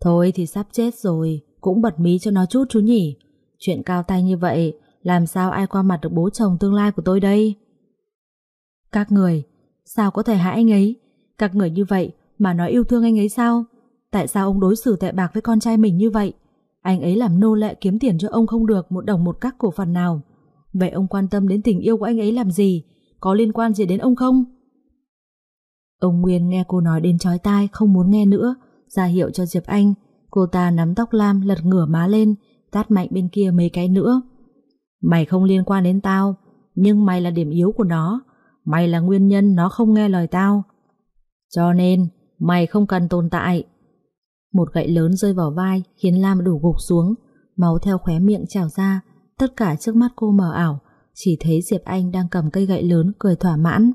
Thôi thì sắp chết rồi, cũng bật mí cho nó chút chú nhỉ. Chuyện cao tay như vậy, làm sao ai qua mặt được bố chồng tương lai của tôi đây? Các người, sao có thể hại anh ấy? Các người như vậy mà nói yêu thương anh ấy sao? Tại sao ông đối xử tệ bạc với con trai mình như vậy? Anh ấy làm nô lệ kiếm tiền cho ông không được một đồng một các cổ phần nào. Vậy ông quan tâm đến tình yêu của anh ấy làm gì? Có liên quan gì đến ông không? Ông Nguyên nghe cô nói đến chói tai không muốn nghe nữa, ra hiệu cho Diệp Anh. Cô ta nắm tóc Lam lật ngửa má lên, tát mạnh bên kia mấy cái nữa. Mày không liên quan đến tao Nhưng mày là điểm yếu của nó. Mày là nguyên nhân nó không nghe lời tao. Cho nên Mày không cần tồn tại. Một gậy lớn rơi vào vai Khiến Lam đổ gục xuống. Máu theo khóe miệng trào ra Tất cả trước mắt cô mờ ảo. Chỉ thấy Diệp Anh đang cầm cây gậy lớn cười thỏa mãn.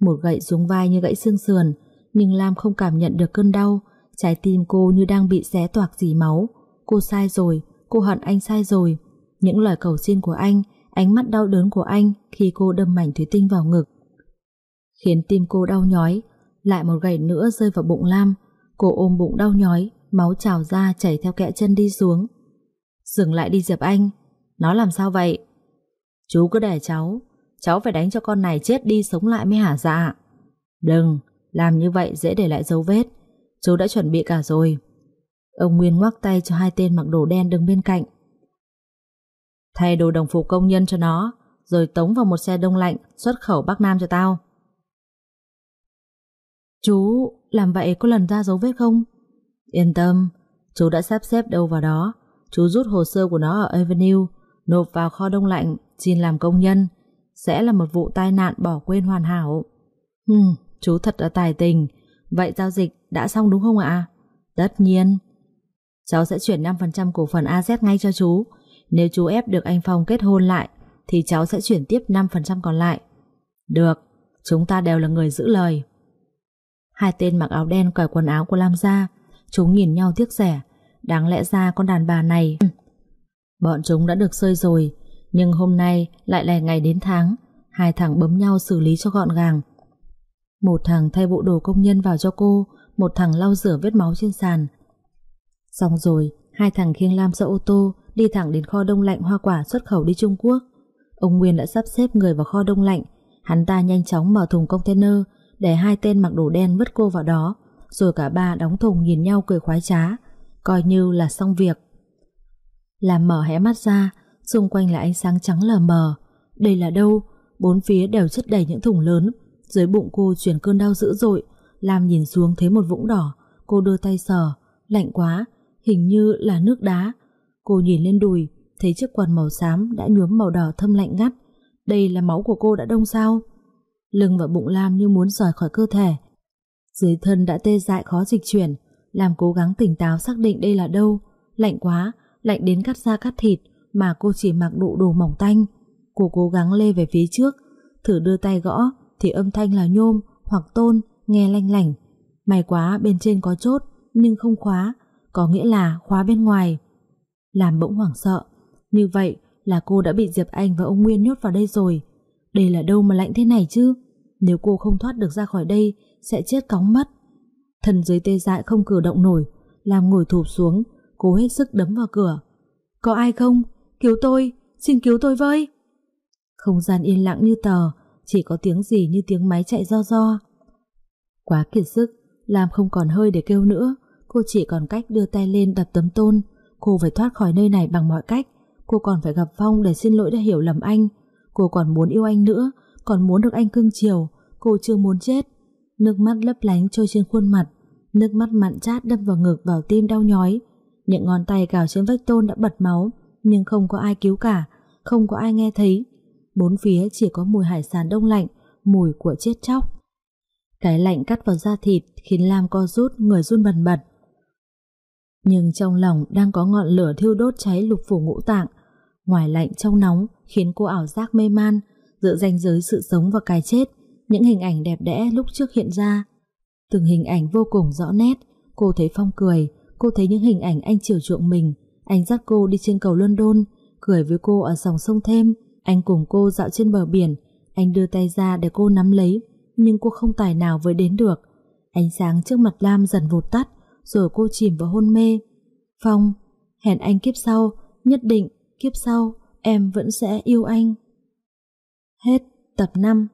Một gậy xuống vai như gãy xương sườn Nhưng Lam không cảm nhận được cơn đau Trái tim cô như đang bị xé toạc dì máu Cô sai rồi Cô hận anh sai rồi những lời cầu xin của anh, ánh mắt đau đớn của anh khi cô đâm mảnh thủy tinh vào ngực. Khiến tim cô đau nhói, lại một gậy nữa rơi vào bụng Lam. Cô ôm bụng đau nhói, máu trào ra chảy theo kẽ chân đi xuống. Dừng lại đi Diệp Anh. Nó làm sao vậy? Chú cứ để cháu, cháu phải đánh cho con này chết đi sống lại mới hả dạ. Đừng, làm như vậy dễ để lại dấu vết. Chú đã chuẩn bị cả rồi. Ông Nguyên ngoắc tay cho hai tên mặc đồ đen đứng bên cạnh. Thay đồ đồng phục công nhân cho nó, rồi tống vào một xe đông lạnh xuất khẩu Bắc Nam cho tao. Chú làm vậy có lần ra dấu vết không? Yên tâm, chú đã sắp xếp đâu vào đó. Chú rút hồ sơ của nó ở Avenue, nộp vào kho đông lạnh, xin làm công nhân. Sẽ là một vụ tai nạn bỏ quên hoàn hảo. Hmm, chú thật là tài tình. Vậy giao dịch đã xong đúng không ạ? Tất nhiên. Cháu sẽ chuyển 5% cổ phần AZ ngay cho chú. Nếu chú ép được anh Phong kết hôn lại, thì cháu sẽ chuyển tiếp 5% còn lại. Được, chúng ta đều là người giữ lời. Hai tên mặc áo đen cởi quần áo của Lam ra, chúng nhìn nhau tiếc rẻ. Đáng lẽ ra con đàn bà này... Bọn chúng đã được sơi rồi, nhưng hôm nay lại là ngày đến tháng. Hai thằng bấm nhau xử lý cho gọn gàng. Một thằng thay bộ đồ công nhân vào cho cô, một thằng lau rửa vết máu trên sàn. Xong rồi, hai thằng khiêng Lam xe ô tô đi thẳng đến kho đông lạnh hoa quả xuất khẩu đi Trung Quốc. Ông Nguyên đã sắp xếp người vào kho đông lạnh, hắn ta nhanh chóng mở thùng container để hai tên mặc đồ đen vứt cô vào đó, rồi cả ba đóng thùng nhìn nhau cười khoái trá, coi như là xong việc. Làm mở hé mắt ra, xung quanh là ánh sáng trắng lờ mờ. Đây là đâu? Bốn phía đều chất đầy những thùng lớn, dưới bụng cô chuyển cơn đau dữ dội, lam nhìn xuống thấy một vũng đỏ, cô đưa tay sờ, lạnh quá, hình như là nước đá. Cô nhìn lên đùi, thấy chiếc quần màu xám đã nhuốm màu đỏ thâm lạnh ngắt. Đây là máu của cô đã đông sao? Lưng và bụng Lam như muốn rời khỏi cơ thể. Dưới thân đã tê dại khó dịch chuyển, làm cố gắng tỉnh táo xác định đây là đâu. Lạnh quá, lạnh đến cắt da cắt thịt mà cô chỉ mặc đủ đồ mỏng tanh. Cô cố gắng lê về phía trước, thử đưa tay gõ thì âm thanh là nhôm hoặc tôn, nghe lanh lảnh. May quá bên trên có chốt nhưng không khóa, có nghĩa là khóa bên ngoài. Làm bỗng hoảng sợ, như vậy là cô đã bị Diệp Anh và ông Nguyên nhốt vào đây rồi. Đây là đâu mà lạnh thế này chứ? Nếu cô không thoát được ra khỏi đây, sẽ chết cóng mất. Thần dưới tê dại không cử động nổi, làm ngồi thụp xuống, cố hết sức đấm vào cửa. Có ai không? Cứu tôi, xin cứu tôi với. Không gian yên lặng như tờ, chỉ có tiếng gì như tiếng máy chạy do do. Quá kiệt sức, làm không còn hơi để kêu nữa, cô chỉ còn cách đưa tay lên đập tấm tôn. Cô phải thoát khỏi nơi này bằng mọi cách. Cô còn phải gặp Phong để xin lỗi đã hiểu lầm anh. Cô còn muốn yêu anh nữa, còn muốn được anh cưng chiều. Cô chưa muốn chết. Nước mắt lấp lánh trôi trên khuôn mặt. Nước mắt mặn chát đâm vào ngực vào tim đau nhói. Những ngón tay cào trên vách tôn đã bật máu, nhưng không có ai cứu cả, không có ai nghe thấy. Bốn phía chỉ có mùi hải sản đông lạnh, mùi của chết chóc. Cái lạnh cắt vào da thịt khiến Lam co rút, người run bần bật. Nhưng trong lòng đang có ngọn lửa thiêu đốt cháy lục phủ ngũ tạng. Ngoài lạnh trong nóng khiến cô ảo giác mê man, giữa ranh giới sự sống và cái chết. Những hình ảnh đẹp đẽ lúc trước hiện ra. Từng hình ảnh vô cùng rõ nét. Cô thấy Phong cười, cô thấy những hình ảnh anh chiều chuộng mình. Anh dắt cô đi trên cầu London, cười với cô ở dòng sông thêm. Anh cùng cô dạo trên bờ biển. Anh đưa tay ra để cô nắm lấy, nhưng cô không tài nào với đến được. Ánh sáng trước mặt Lam dần vụt tắt, rồi cô chìm vào hôn mê. Phong, hẹn anh kiếp sau, nhất định kiếp sau em vẫn sẽ yêu anh. Hết tập 5